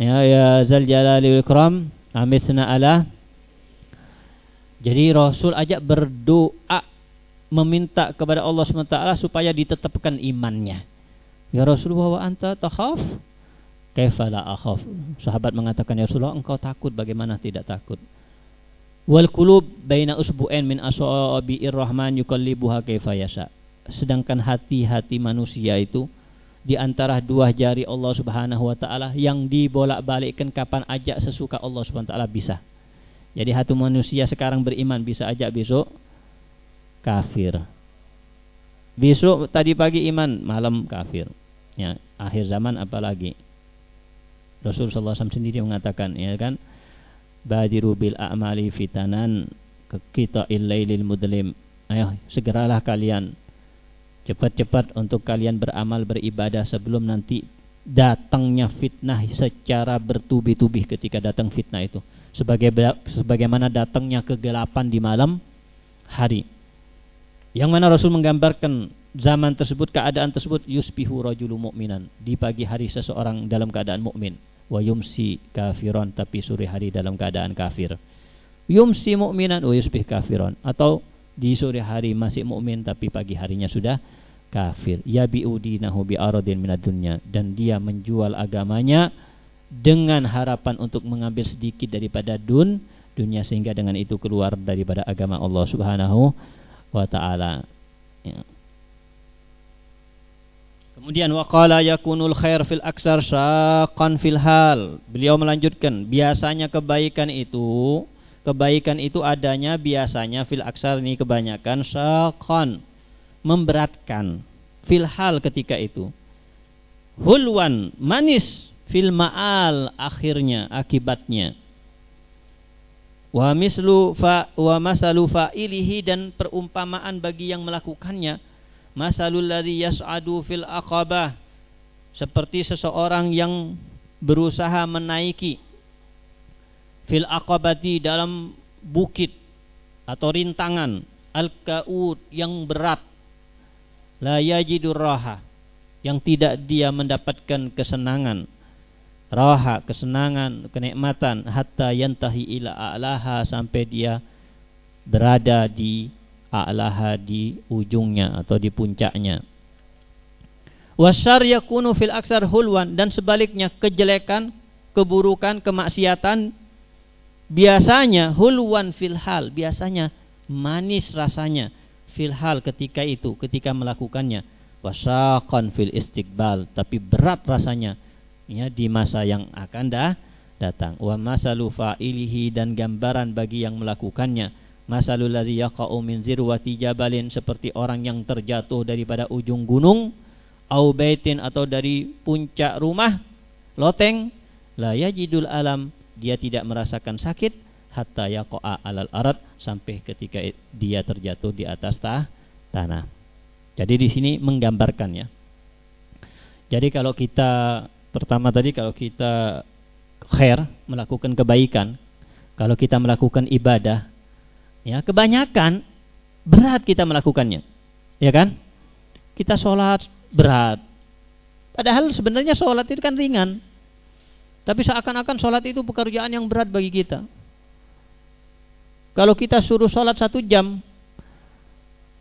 ya ya zal jalali wal ikram amisna ala. Jadi Rasul ajak berdoa meminta kepada Allah SWT supaya ditetapkan imannya. Ya Rasulullah wa anta takhaf? Kaifala akhaf? Sahabat mengatakan ya Rasulullah engkau takut bagaimana tidak takut? Wal qulub baina usbu'ain min asabi'ir rahman yukallibuha kaifa yasha. Sedangkan hati-hati manusia itu di antara dua jari Allah Subhanahu wa taala yang dibolak-balikkan kapan aja sesuka Allah Subhanahu wa taala bisa. Jadi hati manusia sekarang beriman bisa aja besok kafir. Besok tadi pagi iman, malam kafir. Ya, akhir zaman apalagi. Rasulullah SAW sendiri mengatakan, ya kan, badiru bil a'mali fitanan kita illailil mudlim. Ayo, segeralah kalian cepat-cepat untuk kalian beramal beribadah sebelum nanti datangnya fitnah secara bertubi-tubi ketika datang fitnah itu sebagai sebagaimana datangnya kegelapan di malam hari yang mana Rasul menggambarkan zaman tersebut keadaan tersebut yusbihu rajulu mu'minan. Di pagi hari seseorang dalam keadaan mukmin wa yumsi kafiron tapi sore hari dalam keadaan kafir. Yumsi mu'minan wa yusbih kafiron. Atau di sore hari masih mukmin tapi pagi harinya sudah kafir. Yabi'u dinahu bi aradin minad dunya. Dan dia menjual agamanya dengan harapan untuk mengambil sedikit daripada dun dunia sehingga dengan itu keluar daripada agama Allah Subhanahu wa taala. Ya. Kemudian waqala yakunul khair fil aksar syaqan fil hal. Beliau melanjutkan, biasanya kebaikan itu kebaikan itu adanya biasanya fil aksar ini kebanyakan syaqan memberatkan fil hal ketika itu. Hulwan manis fil ma'al akhirnya akibatnya. Wa mislu fa wa masalu fa'ilihi dan perumpamaan bagi yang melakukannya. Masalul ladzi yas'adu fil aqabah. Seperti seseorang yang berusaha menaiki fil aqabati dalam bukit atau rintangan al-kaud yang berat. La yajidur raha yang tidak dia mendapatkan kesenangan. Raha kesenangan kenikmatan hatta yantahi ila a'laha sampai dia berada di a'laha di ujungnya atau di puncaknya wasar yakunu fil aksar hulwan dan sebaliknya kejelekan keburukan kemaksiatan biasanya hulwan fil hal biasanya manis rasanya fil hal ketika itu, ketika melakukannya. Wasaqan fil istiqbal, tapi berat rasanya ya di masa yang akan dah datang. Wa masalu fa'ilihi dan gambaran bagi yang melakukannya. Masalul ladzi yaqa'u min zirwati jabalin seperti orang yang terjatuh daripada ujung gunung au baitin atau dari puncak rumah loteng la yajidul alam dia tidak merasakan sakit hatta yaqa'a alal arat sampai ketika dia terjatuh di atas tah, tanah. Jadi di sini menggambarkan ya. Jadi kalau kita pertama tadi kalau kita khair melakukan kebaikan, kalau kita melakukan ibadah, ya kebanyakan berat kita melakukannya, ya kan? Kita sholat berat, padahal sebenarnya sholat itu kan ringan, tapi seakan-akan sholat itu pekerjaan yang berat bagi kita. Kalau kita suruh sholat satu jam,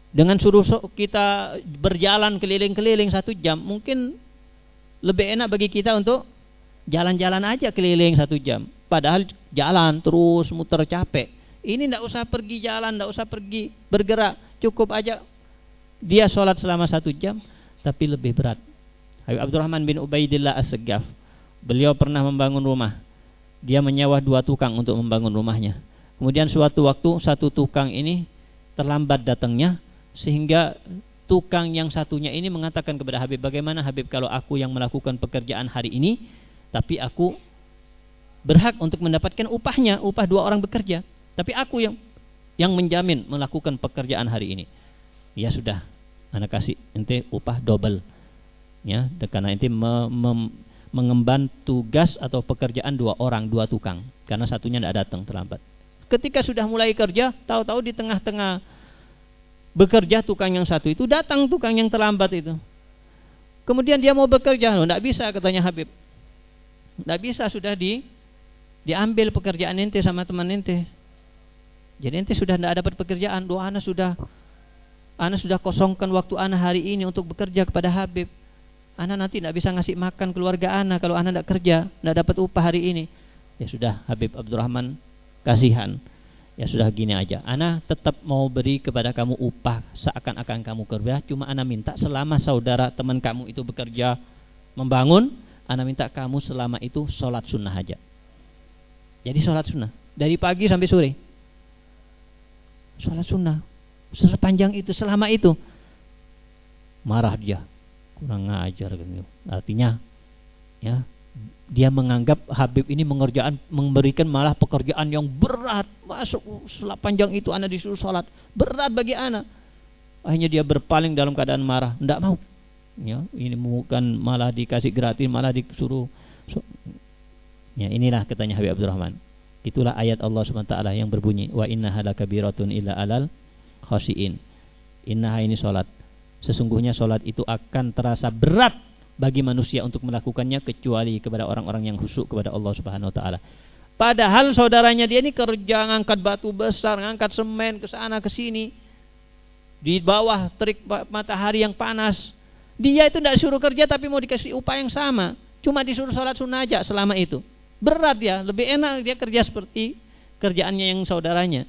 dengan suruh kita berjalan keliling-keliling satu jam, mungkin lebih enak bagi kita untuk jalan-jalan aja keliling satu jam. Padahal jalan terus muter capek. Ini tidak usah pergi jalan, tidak usah pergi bergerak, cukup aja dia sholat selama satu jam, tapi lebih berat. Habib Abdurrahman bin Ubaidillah As-Segaf, beliau pernah membangun rumah. Dia menyewa dua tukang untuk membangun rumahnya. Kemudian suatu waktu satu tukang ini terlambat datangnya sehingga tukang yang satunya ini mengatakan kepada Habib, bagaimana Habib kalau aku yang melakukan pekerjaan hari ini, tapi aku berhak untuk mendapatkan upahnya, upah dua orang bekerja, tapi aku yang yang menjamin melakukan pekerjaan hari ini. Ya sudah, anak kasih ente upah double. Ya, karena ente me, me, mengemban tugas atau pekerjaan dua orang, dua tukang, karena satunya tidak datang terlambat. Ketika sudah mulai kerja, tahu-tahu di tengah-tengah bekerja tukang yang satu itu datang tukang yang terlambat itu. Kemudian dia mau bekerja, tidak oh, bisa katanya Habib. Tidak bisa sudah di diambil pekerjaan ente sama teman ente. Jadi ente sudah tidak dapat pekerjaan. Doa anak sudah anak sudah kosongkan waktu anak hari ini untuk bekerja kepada Habib. Anak nanti tidak bisa ngasih makan keluarga anak kalau anak tidak kerja, tidak dapat upah hari ini. Ya sudah Habib Abdurrahman kasihan ya sudah gini aja ana tetap mau beri kepada kamu upah seakan-akan kamu kerja cuma ana minta selama saudara teman kamu itu bekerja membangun ana minta kamu selama itu sholat sunnah aja jadi sholat sunnah dari pagi sampai sore sholat sunnah. Sepanjang itu selama itu. Marah dia. Kurang ngajar gitu artinya ya dia menganggap Habib ini mengerjaan memberikan malah pekerjaan yang berat. Masuk panjang itu anak disuruh sholat berat bagi anak. Akhirnya dia berpaling dalam keadaan marah. Tidak mau. Ya ini bukan malah dikasih gratis malah disuruh. Ya inilah katanya Habib Abdurrahman itulah ayat Allah SWT yang berbunyi wa inna halakabiratun illa alal khasiin inna ini sholat sesungguhnya sholat itu akan terasa berat bagi manusia untuk melakukannya kecuali kepada orang-orang yang khusyuk kepada Allah Subhanahu wa taala. Padahal saudaranya dia ini kerja ngangkat batu besar, ngangkat semen ke sana ke sini. Di bawah terik matahari yang panas. Dia itu tidak suruh kerja tapi mau dikasih upah yang sama. Cuma disuruh sholat sunnah aja selama itu. Berat ya, lebih enak dia kerja seperti kerjaannya yang saudaranya.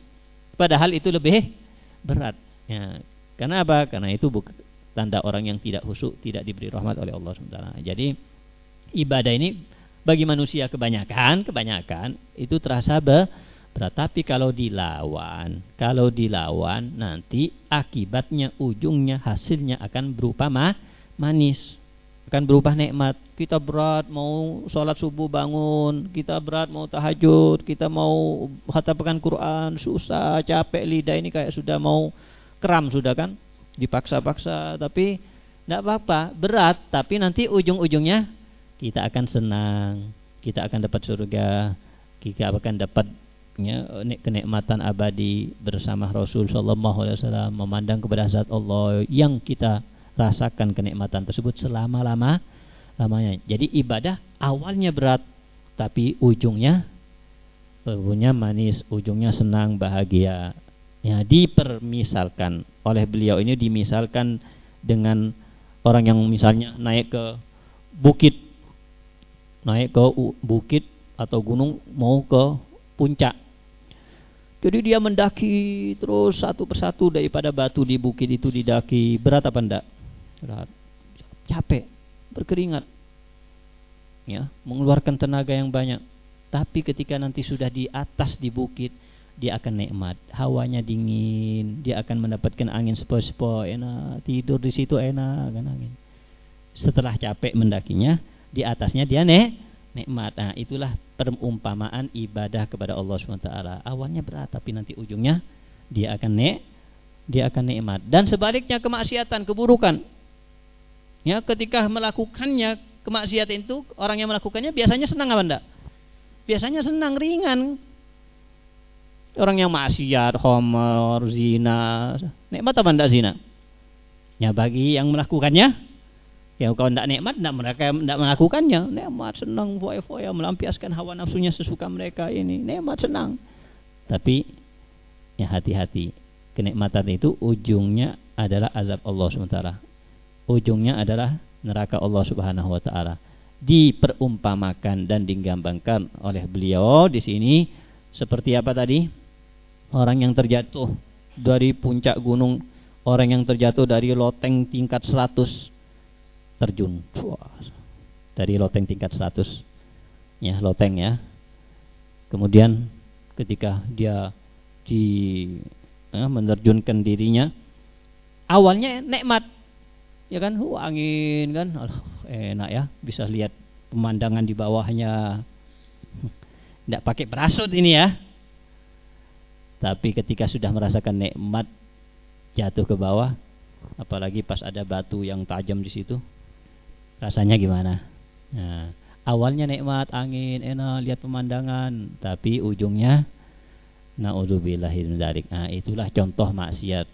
Padahal itu lebih berat. Ya, karena apa? Karena itu bukan tanda orang yang tidak khusyuk tidak diberi rahmat oleh Allah SWT. Jadi ibadah ini bagi manusia kebanyakan kebanyakan itu terasa berat tapi kalau dilawan kalau dilawan nanti akibatnya ujungnya hasilnya akan berupa ma manis akan berubah nikmat. Kita berat mau sholat subuh bangun kita berat mau tahajud kita mau hatapakan Quran susah capek lidah ini kayak sudah mau kram sudah kan? Dipaksa-paksa. Tapi tidak apa-apa berat. Tapi nanti ujung-ujungnya kita akan senang. Kita akan dapat surga. Kita akan dapat ya, kenikmatan abadi bersama Rasul Shallallahu Alaihi Wasallam memandang kepada zat Allah yang kita rasakan kenikmatan tersebut selama-lama lamanya. Jadi ibadah awalnya berat tapi ujungnya ujungnya manis ujungnya senang bahagia. Ya dipermisalkan. Oleh beliau ini dimisalkan dengan orang yang misalnya naik ke bukit naik ke bukit atau gunung mau ke puncak. Jadi dia mendaki terus satu persatu daripada batu di bukit itu didaki. Berat apa enggak berat capek berkeringat ya mengeluarkan tenaga yang banyak tapi ketika nanti sudah di atas di bukit dia akan nikmat. Hawanya dingin, dia akan mendapatkan angin sepoi-sepoi, enak, tidur di situ enak kan angin. Setelah capek mendakinya, di atasnya dia nek nikmat. Nah, itulah perumpamaan ibadah kepada Allah SWT. Awalnya berat, tapi nanti ujungnya dia akan nek, dia akan nikmat. Dan sebaliknya kemaksiatan, keburukan. Ya, ketika melakukannya kemaksiatan itu, orang yang melakukannya biasanya senang apa enggak? Biasanya senang ringan, Orang yang maksiat, homer, zina, nikmat apa tidak zina? Ya bagi yang melakukannya, ya kalau tidak nikmat, tidak mereka tidak melakukannya. Nikmat, senang, foya-foya, melampiaskan hawa nafsunya sesuka mereka ini. Nikmat, senang. Tapi ya hati-hati. Kenikmatan itu ujungnya adalah azab Allah SWT. Ujungnya adalah neraka Allah Subhanahu wa taala. Diperumpamakan dan digambarkan oleh beliau di sini seperti apa tadi? orang yang terjatuh dari puncak gunung, orang yang terjatuh dari loteng tingkat 100 terjun. Dari loteng tingkat 100. Ya, loteng ya. Kemudian ketika dia di eh, menerjunkan dirinya awalnya nikmat ya kan uh, angin kan oh, enak ya bisa lihat pemandangan di bawahnya tidak pakai parasut ini ya tapi ketika sudah merasakan nikmat jatuh ke bawah, apalagi pas ada batu yang tajam di situ, rasanya gimana? Nah, awalnya nikmat, angin, enak, lihat pemandangan, tapi ujungnya naudzubillahi. Nah, itulah contoh maksiat.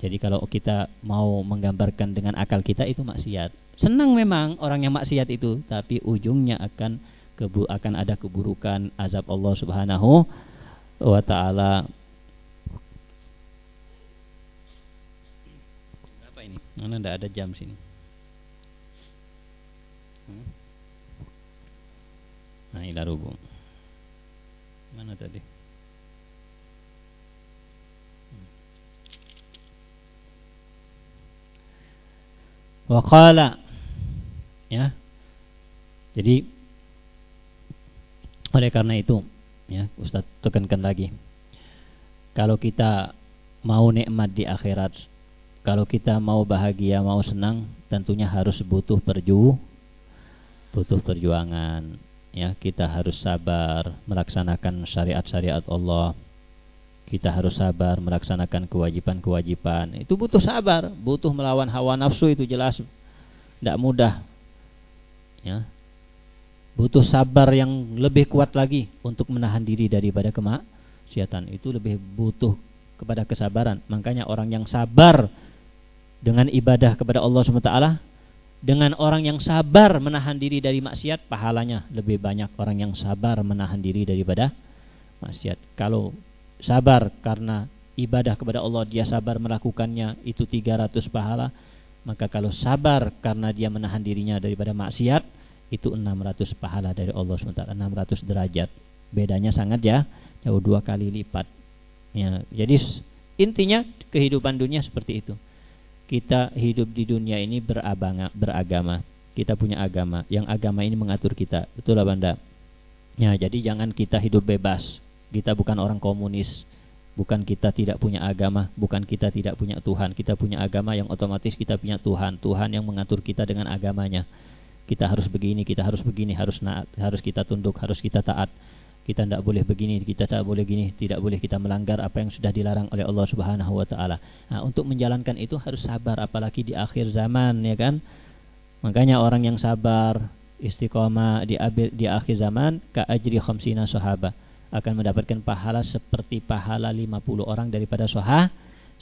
Jadi kalau kita mau menggambarkan dengan akal kita itu maksiat. Senang memang orang yang maksiat itu, tapi ujungnya akan kebu akan ada keburukan azab Allah Subhanahu wa taala Mana tidak ada jam sini. Hmm? Nah, rubu. Mana tadi? Waqala ya. Jadi oleh karena itu ya Ustaz tekankan lagi kalau kita mau nikmat di akhirat kalau kita mau bahagia, mau senang, tentunya harus butuh perju, butuh perjuangan. Ya, kita harus sabar melaksanakan syariat-syariat Allah. Kita harus sabar melaksanakan kewajiban-kewajiban. Itu butuh sabar, butuh melawan hawa nafsu itu jelas tidak mudah. Ya. Butuh sabar yang lebih kuat lagi untuk menahan diri daripada kemaksiatan. Itu lebih butuh kepada kesabaran. Makanya orang yang sabar dengan ibadah kepada Allah SWT dengan orang yang sabar menahan diri dari maksiat pahalanya lebih banyak orang yang sabar menahan diri daripada maksiat kalau sabar karena ibadah kepada Allah dia sabar melakukannya itu 300 pahala maka kalau sabar karena dia menahan dirinya daripada maksiat itu 600 pahala dari Allah SWT 600 derajat bedanya sangat ya jauh dua kali lipat ya jadi intinya kehidupan dunia seperti itu kita hidup di dunia ini berabanga, beragama. Kita punya agama. Yang agama ini mengatur kita. Betul lah Banda? Ya, jadi jangan kita hidup bebas. Kita bukan orang komunis. Bukan kita tidak punya agama, bukan kita tidak punya Tuhan. Kita punya agama yang otomatis kita punya Tuhan. Tuhan yang mengatur kita dengan agamanya. Kita harus begini, kita harus begini, harus naat, harus kita tunduk, harus kita taat kita tidak boleh begini, kita tidak boleh gini, tidak boleh kita melanggar apa yang sudah dilarang oleh Allah Subhanahu wa taala. Nah, untuk menjalankan itu harus sabar apalagi di akhir zaman ya kan. Makanya orang yang sabar istiqomah di di akhir zaman ka ajri khamsina sahaba akan mendapatkan pahala seperti pahala 50 orang daripada soha,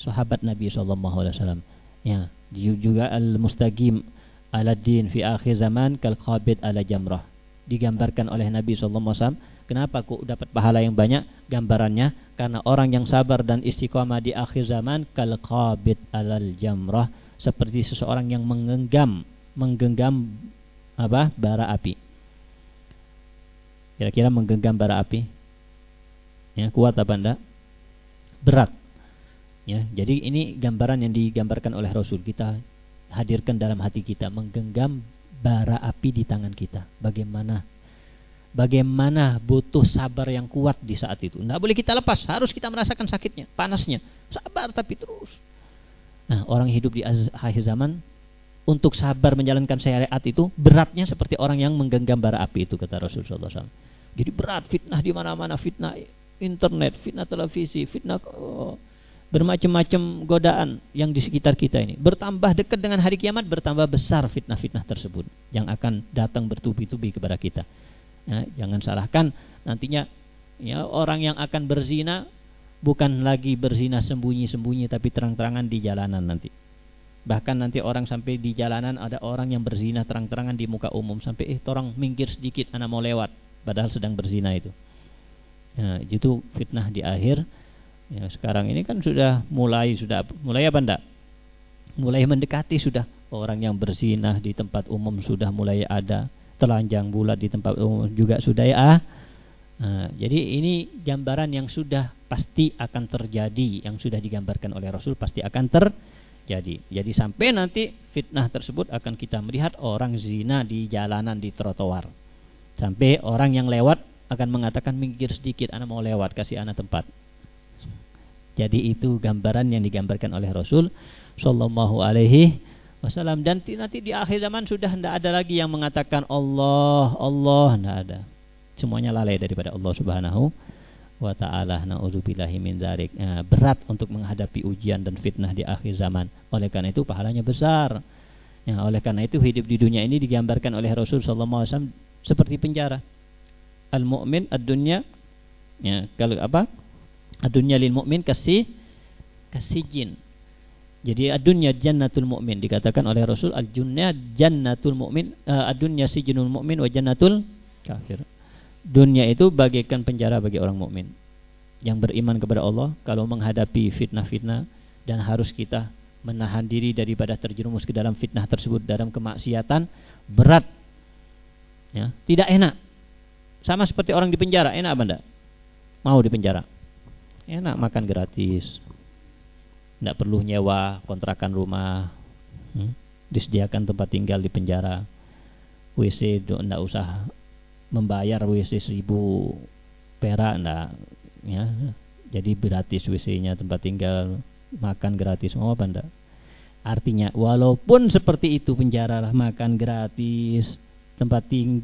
sahabat Nabi wasallam. Ya, juga al-mustaqim ala din fi akhir zaman kal qabid ala jamrah. Digambarkan oleh Nabi wasallam Kenapa kok dapat pahala yang banyak? Gambarannya karena orang yang sabar dan istiqomah di akhir zaman kal qabid alal jamrah seperti seseorang yang menggenggam menggenggam apa? bara api. Kira-kira menggenggam bara api. Ya, kuat apa enggak? Berat. Ya, jadi ini gambaran yang digambarkan oleh Rasul kita hadirkan dalam hati kita menggenggam bara api di tangan kita. Bagaimana bagaimana butuh sabar yang kuat di saat itu. Tidak boleh kita lepas, harus kita merasakan sakitnya, panasnya. Sabar tapi terus. Nah, orang hidup di akhir zaman untuk sabar menjalankan syariat itu beratnya seperti orang yang menggenggam bara api itu kata Rasulullah SAW. Jadi berat fitnah di mana-mana, fitnah internet, fitnah televisi, fitnah oh, bermacam-macam godaan yang di sekitar kita ini. Bertambah dekat dengan hari kiamat, bertambah besar fitnah-fitnah tersebut yang akan datang bertubi-tubi kepada kita. Ya, jangan salahkan nantinya ya orang yang akan berzina bukan lagi berzina sembunyi-sembunyi tapi terang-terangan di jalanan nanti. Bahkan nanti orang sampai di jalanan ada orang yang berzina terang-terangan di muka umum sampai eh orang minggir sedikit anak mau lewat padahal sedang berzina itu. Ya, itu fitnah di akhir. Ya, sekarang ini kan sudah mulai sudah mulai apa enggak? Mulai mendekati sudah orang yang berzina di tempat umum sudah mulai ada telanjang bulat di tempat umum juga sudah ya. Nah, jadi ini gambaran yang sudah pasti akan terjadi yang sudah digambarkan oleh Rasul pasti akan terjadi jadi. Jadi sampai nanti fitnah tersebut akan kita melihat orang zina di jalanan di trotoar. Sampai orang yang lewat akan mengatakan minggir sedikit, anak mau lewat, kasih anak tempat. Jadi itu gambaran yang digambarkan oleh Rasul Sallallahu Alaihi Wasallam dan nanti di akhir zaman sudah tidak ada lagi yang mengatakan Allah, Allah, tidak ada. Semuanya lalai daripada Allah Subhanahu wa taala naudzubillahi min dzalik. Nah, berat untuk menghadapi ujian dan fitnah di akhir zaman. Oleh karena itu pahalanya besar. Ya, oleh karena itu hidup di dunia ini digambarkan oleh Rasul sallallahu alaihi wasallam seperti penjara. Al mukmin ad-dunya. Ya, kalau apa? Ad-dunya lil mukmin kasih kasih jin. Jadi ad-dunya jannatul mukmin dikatakan oleh Rasul al-dunya jannatul mukmin uh, ad-dunya sijnul mukmin wa jannatul kafir. Dunia itu bagaikan penjara bagi orang mukmin yang beriman kepada Allah. Kalau menghadapi fitnah-fitnah dan harus kita menahan diri daripada terjerumus ke dalam fitnah tersebut dalam kemaksiatan berat. Ya tidak enak sama seperti orang di penjara. Enak apa enggak? Mau di penjara? Enak makan gratis. Tidak perlu nyewa kontrakan rumah. Hmm? disediakan tempat tinggal di penjara. WC tidak usah membayar WC seribu perak enggak. Ya. Jadi gratis WC-nya tempat tinggal makan gratis. Mau apa enggak? Artinya walaupun seperti itu penjara lah makan gratis tempat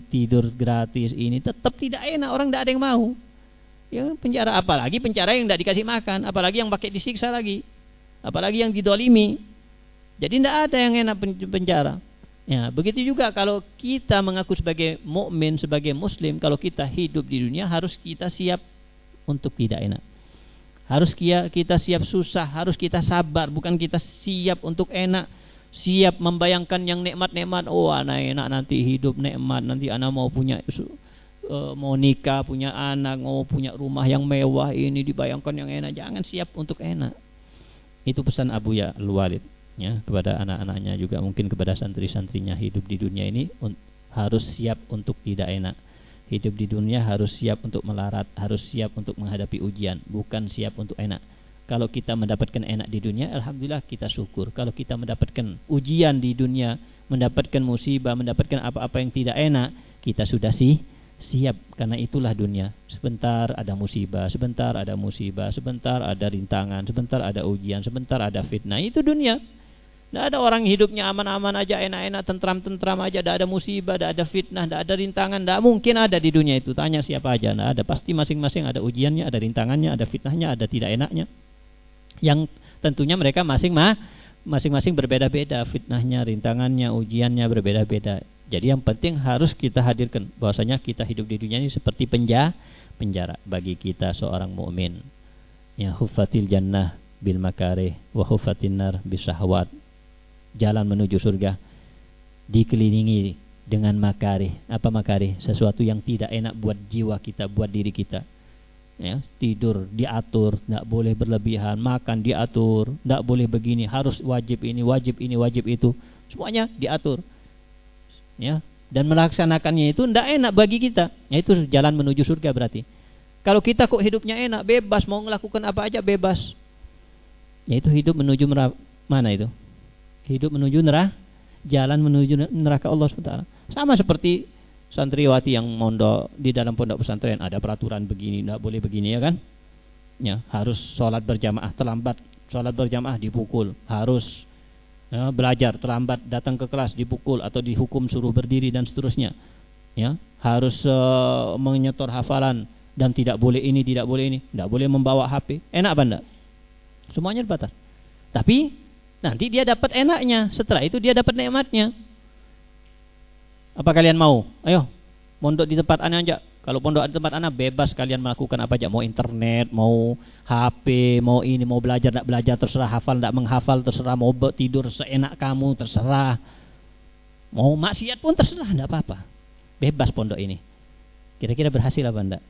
tidur gratis ini tetap tidak enak orang tidak ada yang mau. Ya penjara apalagi penjara yang tidak dikasih makan apalagi yang pakai disiksa lagi apalagi yang didolimi. Jadi tidak ada yang enak penjara. Ya, begitu juga kalau kita mengaku sebagai mukmin, sebagai muslim, kalau kita hidup di dunia harus kita siap untuk tidak enak. Harus kita siap susah, harus kita sabar, bukan kita siap untuk enak, siap membayangkan yang nikmat-nikmat. Oh, anak enak nanti hidup nikmat, nanti anak mau punya uh, mau nikah, punya anak, mau punya rumah yang mewah ini dibayangkan yang enak. Jangan siap untuk enak. Itu pesan Abu Ya Al-Walid ya kepada anak-anaknya juga mungkin kepada santri-santrinya hidup di dunia ini harus siap untuk tidak enak hidup di dunia harus siap untuk melarat harus siap untuk menghadapi ujian bukan siap untuk enak kalau kita mendapatkan enak di dunia alhamdulillah kita syukur. Kalau kita mendapatkan ujian di dunia mendapatkan musibah mendapatkan apa-apa yang tidak enak kita sudah sih siap. Karena itulah dunia. Sebentar ada musibah sebentar ada musibah sebentar ada rintangan sebentar ada ujian sebentar ada fitnah. Itu dunia. Tidak ada orang hidupnya aman-aman aja, enak-enak, tentram-tentram aja, tidak ada musibah, tidak ada fitnah, tidak ada rintangan, tidak mungkin ada di dunia itu. Tanya siapa aja, tidak ada. Pasti masing-masing ada ujiannya, ada rintangannya, ada fitnahnya, ada tidak enaknya. Yang tentunya mereka masing masing-masing berbeda-beda fitnahnya, rintangannya, ujiannya berbeda-beda. Jadi yang penting harus kita hadirkan bahwasanya kita hidup di dunia ini seperti penjara, penjara bagi kita seorang mukmin. Ya hufatil jannah bil makarih wa hufatin nar bisahwat jalan menuju surga dikelilingi dengan makari. Apa makari? Sesuatu yang tidak enak buat jiwa kita, buat diri kita. Ya, tidur diatur, tidak boleh berlebihan, makan diatur, tidak boleh begini, harus wajib ini, wajib ini, wajib itu. Semuanya diatur. Ya, dan melaksanakannya itu tidak enak bagi kita. Ya, itu jalan menuju surga berarti. Kalau kita kok hidupnya enak, bebas mau melakukan apa aja bebas. Ya itu hidup menuju mana itu? hidup menuju neraka, jalan menuju neraka Allah SWT. Sama seperti santriwati yang mondok di dalam pondok pesantren ada peraturan begini, tidak boleh begini ya kan? Ya, harus sholat berjamaah terlambat, sholat berjamaah dipukul, harus ya, belajar terlambat datang ke kelas dipukul atau dihukum suruh berdiri dan seterusnya. Ya, harus uh, menyetor hafalan dan tidak boleh ini, tidak boleh ini, tidak boleh membawa HP. Enak enggak? Semuanya dibatas. Tapi nanti dia dapat enaknya, setelah itu dia dapat nikmatnya. Apa kalian mau? Ayo, mondok di tempat anak aja. Kalau pondok di tempat anak bebas kalian melakukan apa aja. Mau internet, mau HP, mau ini, mau belajar, tidak belajar, terserah. Hafal, tidak menghafal, terserah. Mau tidur seenak kamu, terserah. Mau maksiat pun terserah, tidak apa-apa. Bebas pondok ini. Kira-kira berhasil apa enggak?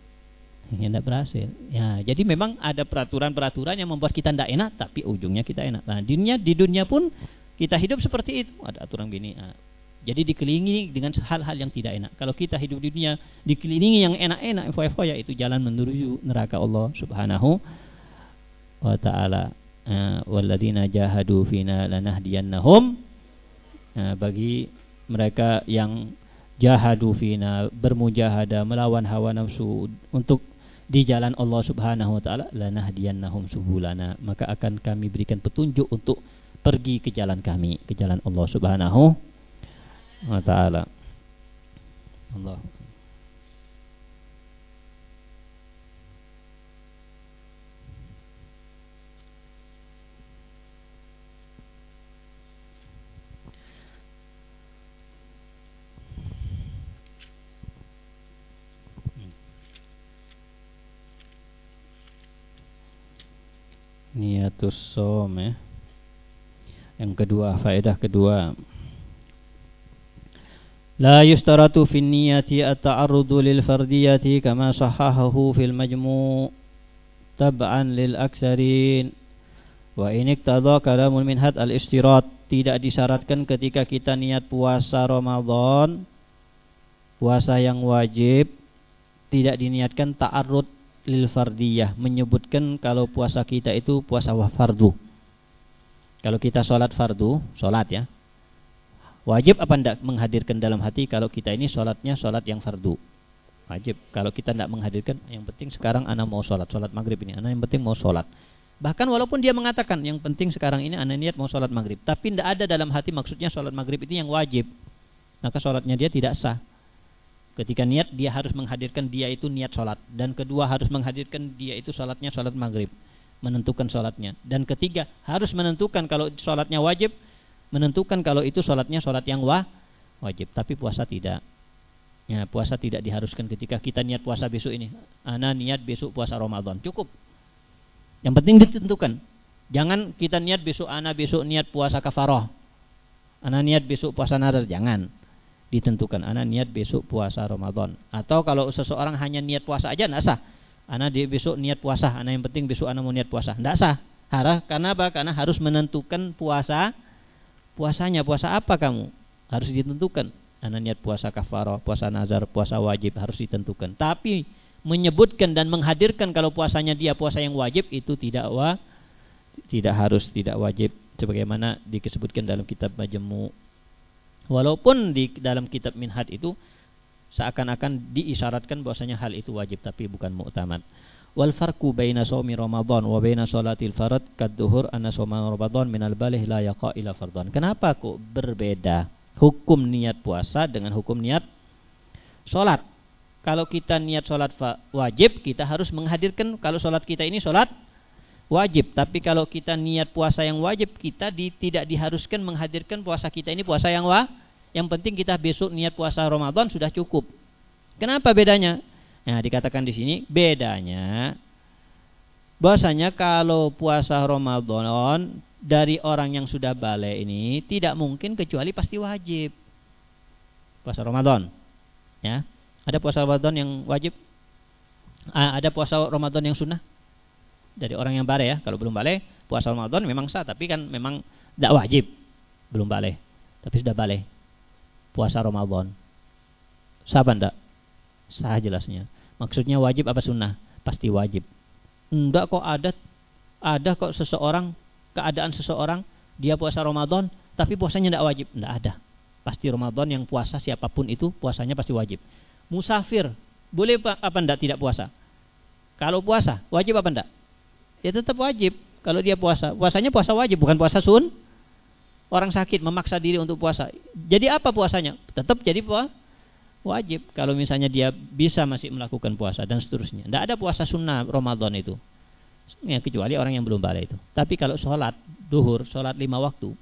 Ya tidak berhasil. Ya, jadi memang ada peraturan-peraturan yang membuat kita tidak enak, tapi ujungnya kita enak. Nah, di dunia, di dunia pun kita hidup seperti itu. Ada aturan gini. Jadi dikelilingi dengan hal-hal yang tidak enak. Kalau kita hidup di dunia dikelilingi yang enak-enak, foya-foya itu jalan menuju neraka Allah Subhanahu wa taala. Uh, walladzina jahadu fina lanahdiyannahum uh, bagi mereka yang jahadu fina bermujahadah melawan hawa nafsu untuk di jalan Allah Subhanahu wa taala lanahdiyannahum subulana maka akan kami berikan petunjuk untuk pergi ke jalan kami ke jalan Allah Subhanahu wa taala. Allah. Niatus som ya. Yang kedua, faedah kedua. لا يشترط في النية التعرض للفردية كما صححه في المجموع تبعا للأكثرين وإن اقتضى كلام المنهد الاشتراط tidak disyaratkan ketika kita niat puasa Ramadan puasa yang wajib tidak diniatkan ta'arud lil fardiyah menyebutkan kalau puasa kita itu puasa fardu kalau kita sholat fardu sholat ya Wajib apa tidak menghadirkan dalam hati kalau kita ini sholatnya sholat yang fardu? Wajib. Kalau kita tidak menghadirkan, yang penting sekarang anak mau sholat, sholat maghrib ini. Anak yang penting mau sholat. Bahkan walaupun dia mengatakan yang penting sekarang ini anak niat mau sholat maghrib, tapi tidak ada dalam hati maksudnya sholat maghrib itu yang wajib, maka sholatnya dia tidak sah. Ketika niat dia harus menghadirkan dia itu niat sholat dan kedua harus menghadirkan dia itu sholatnya sholat maghrib, menentukan sholatnya dan ketiga harus menentukan kalau sholatnya wajib menentukan kalau itu sholatnya sholat yang wah, wajib, tapi puasa tidak. Ya, puasa tidak diharuskan ketika kita niat puasa besok ini. Ana niat besok puasa Ramadan, cukup. Yang penting ditentukan. Jangan kita niat besok ana besok niat puasa kafaroh. Ana niat besok puasa nadar, jangan. Ditentukan ana niat besok puasa Ramadan. Atau kalau seseorang hanya niat puasa aja enggak sah. Ana dia besok niat puasa, ana yang penting besok ana mau niat puasa. Enggak sah. Karena apa? Karena harus menentukan puasa puasanya puasa apa kamu? Harus ditentukan. Anda niat puasa kafarah puasa nazar puasa wajib harus ditentukan. Tapi menyebutkan dan menghadirkan kalau puasanya dia puasa yang wajib itu tidak wa tidak harus tidak wajib. Sebagaimana disebutkan dalam kitab majmu. Walaupun di dalam kitab minhad itu seakan-akan diisyaratkan bahwasanya hal itu wajib tapi bukan muktamad wal farqu baina shaumi ramadan wa baina salatil farad kadzuhur anna shauma ramadan minal balih la yaqa ila fardhan kenapa kok berbeda hukum niat puasa dengan hukum niat salat? Kalau kita niat salat wajib kita harus menghadirkan kalau salat kita ini salat wajib. Tapi kalau kita niat puasa yang wajib kita di, tidak diharuskan menghadirkan puasa kita ini puasa yang wa yang penting kita besok niat puasa Ramadan sudah cukup. Kenapa bedanya Nah, dikatakan di sini bedanya bahwasanya kalau puasa Ramadan dari orang yang sudah balik ini tidak mungkin kecuali pasti wajib. Puasa Ramadan. Ya. Ada puasa Ramadan yang wajib? ada puasa Ramadan yang sunnah? Dari orang yang balik ya. Kalau belum balik, puasa Ramadan memang sah, tapi kan memang tidak wajib. Belum balik. Tapi sudah balik. Puasa Ramadan. Sah tidak? Sah jelasnya. Maksudnya wajib apa sunnah? Pasti wajib. Enggak kok ada ada kok seseorang keadaan seseorang dia puasa Ramadan tapi puasanya tidak wajib. Tidak ada. Pasti Ramadan yang puasa siapa pun itu puasanya pasti wajib. Musafir boleh apa enggak tidak puasa? Kalau puasa wajib apa enggak? Ya tetap wajib. Kalau dia puasa, puasanya puasa wajib bukan puasa sun. Orang sakit memaksa diri untuk puasa. Jadi apa puasanya? Tetap jadi puasa wajib. Kalau misalnya dia bisa masih melakukan puasa dan seterusnya. Tidak ada puasa sunnah Ramadan itu. Ya, kecuali orang yang belum balik itu. Tapi kalau sholat duhur, sholat lima waktu,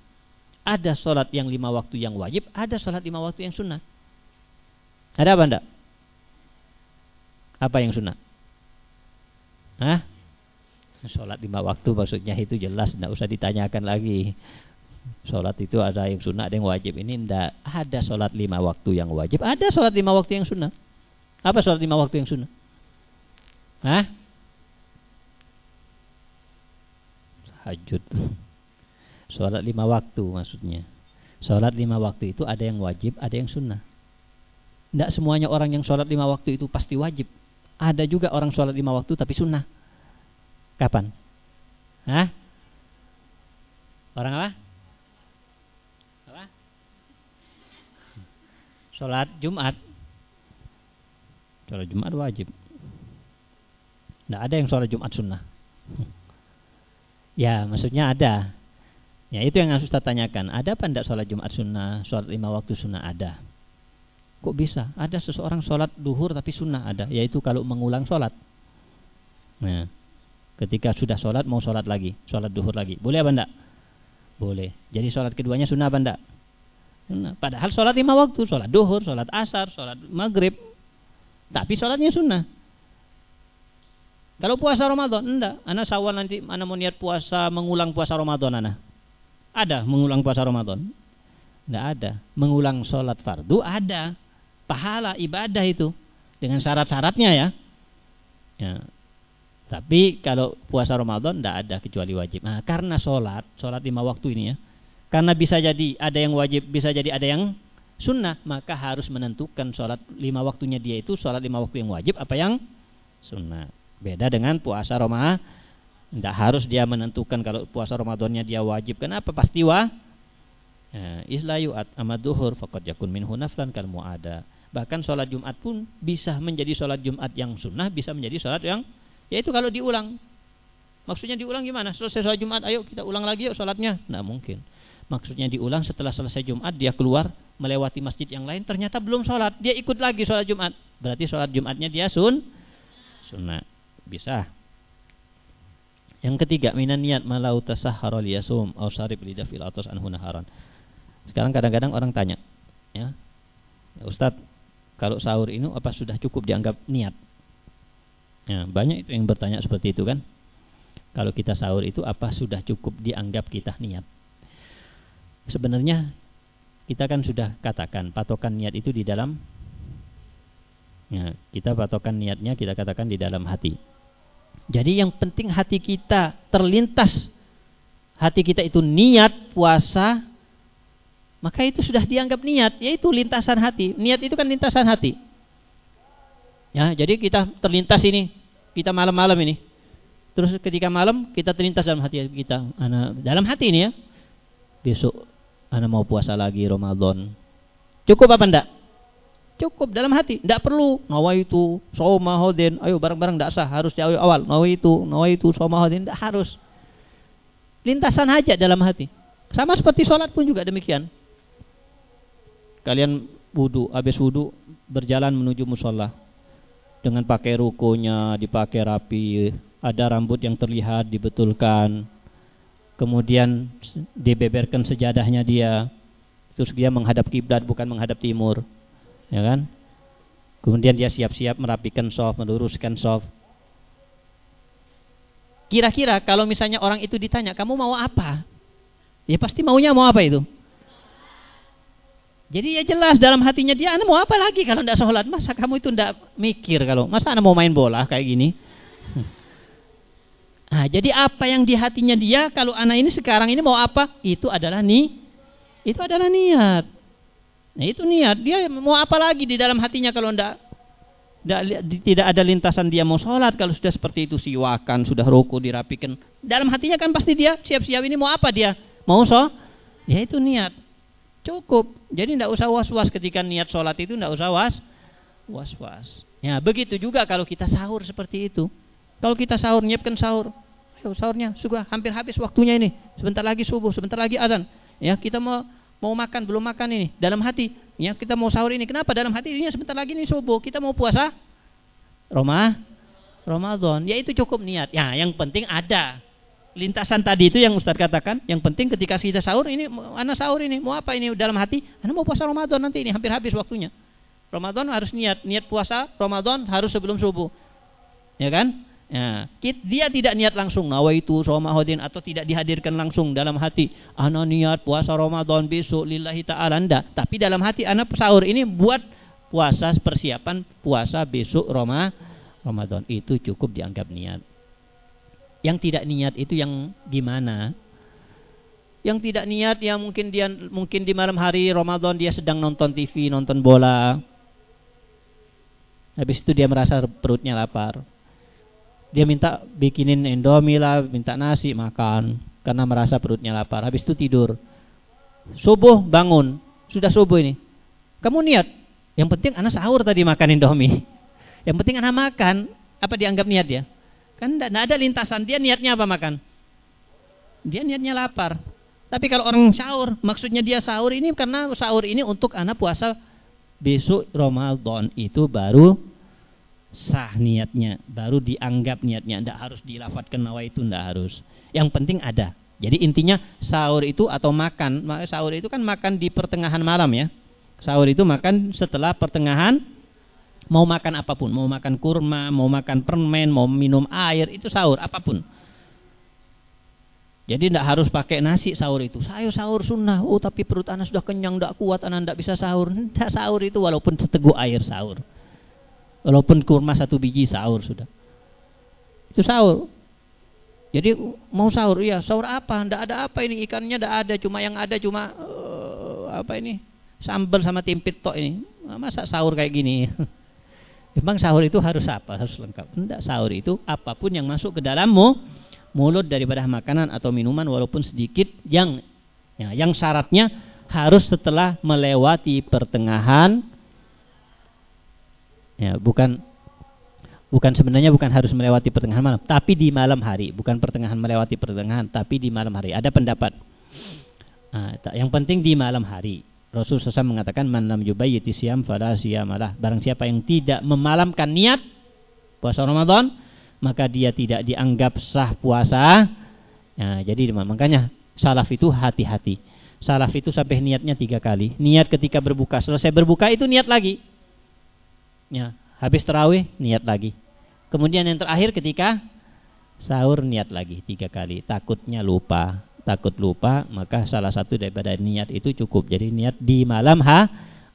ada sholat yang lima waktu yang wajib, ada sholat lima waktu yang sunnah. Ada apa enggak? Apa yang sunnah? Hah? Sholat lima waktu maksudnya itu jelas, tidak usah ditanyakan lagi. Sholat itu ada yang sunnah, ada yang wajib. Ini tidak ada sholat lima waktu yang wajib, ada sholat lima waktu yang sunnah. Apa sholat lima waktu yang sunnah? Hah? Hajud. Sholat lima waktu maksudnya. Sholat lima waktu itu ada yang wajib, ada yang sunnah. Tidak semuanya orang yang sholat lima waktu itu pasti wajib. Ada juga orang sholat lima waktu tapi sunnah. Kapan? Hah? Orang apa? Apa? Sholat Jumat. Sholat Jumat wajib. Tidak ada yang sholat Jumat sunnah. Ya, maksudnya ada. Ya itu yang harus kita tanyakan. Ada apa tidak sholat Jumat sunnah, sholat lima waktu sunnah ada? Kok bisa? Ada seseorang sholat duhur tapi sunnah ada, yaitu kalau mengulang sholat. Nah, ketika sudah sholat mau sholat lagi, sholat duhur lagi, boleh apa enggak? Boleh. Jadi sholat keduanya sunnah apa enggak? Padahal sholat lima waktu, sholat duhur, sholat asar, sholat maghrib, tapi sholatnya sunnah. Kalau puasa Ramadan, enggak. Anak sawal nanti, anak mau niat puasa, mengulang puasa Ramadan, anak. Ada mengulang puasa Ramadan? Tidak ada. Mengulang sholat fardu ada. Pahala ibadah itu dengan syarat-syaratnya ya. ya. Tapi kalau puasa Ramadan tidak ada kecuali wajib. Nah, karena sholat, sholat lima waktu ini ya. Karena bisa jadi ada yang wajib, bisa jadi ada yang sunnah, maka harus menentukan sholat lima waktunya dia itu sholat lima waktu yang wajib apa yang sunnah. Beda dengan puasa Ramadan tidak harus dia menentukan kalau puasa Ramadannya dia wajib. Kenapa? Pasti wa. Ya, islayu at amaduhur fakot yakun minhu naflan kal ada. Bahkan sholat Jumat pun bisa menjadi sholat Jumat yang sunnah, bisa menjadi sholat yang yaitu kalau diulang. Maksudnya diulang gimana? Selesai sholat Jumat, ayo kita ulang lagi yuk sholatnya. Nah mungkin. Maksudnya diulang setelah selesai Jumat dia keluar melewati masjid yang lain ternyata belum sholat dia ikut lagi sholat Jumat berarti sholat Jumatnya dia sun sunnah bisa yang ketiga, minan niat malau tasahhara liyasum aw syarib lidafil atas anhu naharan. Sekarang kadang-kadang orang tanya, ya. ya Ustaz, kalau sahur ini apa sudah cukup dianggap niat? Ya, banyak itu yang bertanya seperti itu kan. Kalau kita sahur itu apa sudah cukup dianggap kita niat? Sebenarnya kita kan sudah katakan patokan niat itu di dalam ya, kita patokan niatnya kita katakan di dalam hati. Jadi yang penting hati kita terlintas. Hati kita itu niat puasa. Maka itu sudah dianggap niat. Yaitu lintasan hati. Niat itu kan lintasan hati. Ya, jadi kita terlintas ini. Kita malam-malam ini. Terus ketika malam kita terlintas dalam hati kita. Ana, dalam hati ini ya. Besok Ana mau puasa lagi Ramadan. Cukup apa enggak? Cukup dalam hati, tidak perlu nawa itu soma hodin. Ayo bareng-bareng tidak sah, harus jauh awal. Nawa itu, nawa itu soma hodin tidak harus. Lintasan aja dalam hati. Sama seperti sholat pun juga demikian. Kalian wudhu, habis wudhu berjalan menuju musola dengan pakai rukonya dipakai rapi, ada rambut yang terlihat dibetulkan, kemudian dibeberkan sejadahnya dia, terus dia menghadap kiblat bukan menghadap timur ya kan? Kemudian dia siap-siap merapikan soft, meluruskan soft. Kira-kira kalau misalnya orang itu ditanya, kamu mau apa? Ya pasti maunya mau apa itu? Jadi ya jelas dalam hatinya dia, anda mau apa lagi kalau tidak sholat? Masa kamu itu tidak mikir kalau, masa anda mau main bola kayak gini? Nah, jadi apa yang di hatinya dia kalau anak ini sekarang ini mau apa? Itu adalah nih, itu adalah niat. Nah itu niat. Dia mau apa lagi di dalam hatinya kalau tidak tidak ada lintasan dia mau sholat kalau sudah seperti itu siwakan sudah ruku dirapikan dalam hatinya kan pasti dia siap-siap ini mau apa dia mau so ya itu niat Cukup. Jadi tidak usah was-was ketika niat sholat itu tidak usah was was-was. Ya, begitu juga kalau kita sahur seperti itu. Kalau kita sahur, nyiapkan sahur. Ayo sahurnya, sudah hampir habis waktunya ini. Sebentar lagi subuh, sebentar lagi azan. Ya, kita mau mau makan, belum makan ini. Dalam hati, ya kita mau sahur ini. Kenapa dalam hati ini sebentar lagi ini subuh. Kita mau puasa Roma Ramadan. Ya itu cukup niat. Ya, yang penting ada lintasan tadi itu yang Ustaz katakan, yang penting ketika kita sahur ini, anak sahur ini, mau apa ini dalam hati? Anak mau puasa Ramadan nanti ini, hampir habis waktunya. Ramadan harus niat, niat puasa Ramadan harus sebelum subuh. Ya kan? Ya, dia tidak niat langsung nawaitu Ramadan atau tidak dihadirkan langsung dalam hati. Anak niat puasa Ramadan besok lillahi taala anda. Tapi dalam hati anak sahur ini buat puasa persiapan puasa besok Ramadan itu cukup dianggap niat. Yang tidak niat itu yang gimana? Yang tidak niat yang mungkin dia mungkin di malam hari Ramadan dia sedang nonton TV, nonton bola. Habis itu dia merasa perutnya lapar. Dia minta bikinin Indomie lah, minta nasi makan karena merasa perutnya lapar. Habis itu tidur. Subuh bangun, sudah subuh ini. Kamu niat, yang penting anak sahur tadi makan Indomie. Yang penting anak makan, apa dianggap niat ya? Kan tidak ada lintasan. Dia niatnya apa makan? Dia niatnya lapar. Tapi kalau orang sahur, maksudnya dia sahur ini karena sahur ini untuk anak puasa besok Ramadan itu baru sah niatnya, baru dianggap niatnya. Tidak harus dilafatkan nawa itu, tidak harus. Yang penting ada. Jadi intinya sahur itu atau makan, sahur itu kan makan di pertengahan malam ya. Sahur itu makan setelah pertengahan Mau makan apa pun, mau makan kurma, mau makan permen, mau minum air, itu sahur apa pun. Jadi tidak harus pakai nasi sahur itu. Saya sahur sunnah. Oh tapi perut anak sudah kenyang, tidak kuat, anak tidak bisa sahur. Tidak sahur itu walaupun seteguk air sahur. Walaupun kurma satu biji sahur sudah. Itu sahur. Jadi mau sahur, iya sahur apa? Tidak ada apa ini ikannya tidak ada, cuma yang ada cuma uh, apa ini sambal sama timpit tok ini. Masa sahur kayak gini? Memang sahur itu harus apa? Harus lengkap. Tidak sahur itu apa pun yang masuk ke dalammu mulut daripada makanan atau minuman walaupun sedikit yang ya, yang syaratnya harus setelah melewati pertengahan ya bukan bukan sebenarnya bukan harus melewati pertengahan malam tapi di malam hari bukan pertengahan melewati pertengahan tapi di malam hari ada pendapat nah, yang penting di malam hari Rasul SAW mengatakan man lam yubayyiti siyam fala siyamalah. Barang siapa yang tidak memalamkan niat puasa Ramadan, maka dia tidak dianggap sah puasa. Ya, jadi makanya salaf itu hati-hati. Salaf itu sampai niatnya tiga kali. Niat ketika berbuka, selesai berbuka itu niat lagi. Ya, habis terawih niat lagi. Kemudian yang terakhir ketika sahur niat lagi tiga kali. Takutnya lupa. Takut lupa maka salah satu daripada niat itu cukup. Jadi niat di malam ha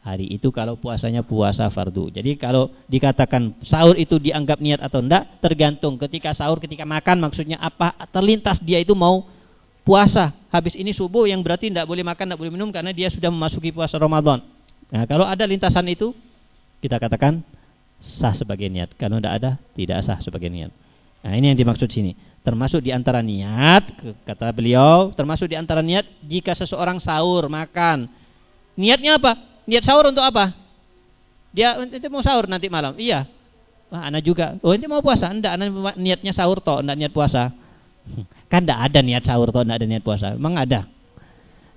hari. Itu kalau puasanya puasa fardu. Jadi kalau dikatakan sahur itu dianggap niat atau enggak tergantung. Ketika sahur ketika makan maksudnya apa? Terlintas dia itu mau puasa. Habis ini subuh yang berarti tidak boleh makan tidak boleh minum karena dia sudah memasuki puasa Ramadan. Nah kalau ada lintasan itu kita katakan sah sebagai niat kalau tidak ada tidak sah sebagai niat nah ini yang dimaksud sini Termasuk di antara niat, kata beliau, termasuk di antara niat jika seseorang sahur, makan. Niatnya apa? Niat sahur untuk apa? Dia nanti mau sahur nanti malam. Iya. Wah, anak juga. Oh, ini mau puasa? Enggak, anak niatnya sahur toh, enggak niat puasa. Kan enggak ada niat sahur toh, enggak ada niat puasa. Memang ada.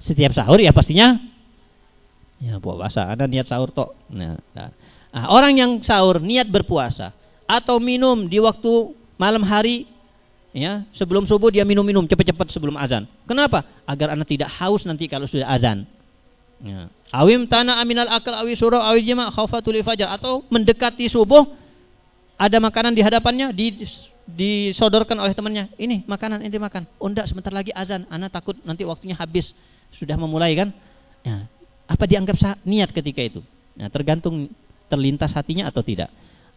Setiap sahur ya pastinya ya puasa, ada niat sahur toh. Nah, nah. Nah, orang yang sahur niat berpuasa atau minum di waktu malam hari ya sebelum subuh dia minum-minum cepat-cepat sebelum azan. Kenapa? Agar anak tidak haus nanti kalau sudah azan. Ya. Awim tanah aminal akal awi surah awi jima khaufatul fajar atau mendekati subuh ada makanan di hadapannya di disodorkan oleh temannya. Ini makanan ini makan. Oh enggak, sebentar lagi azan. Anak takut nanti waktunya habis. Sudah memulai kan? Ya. Apa dianggap niat ketika itu? Ya, tergantung terlintas hatinya atau tidak.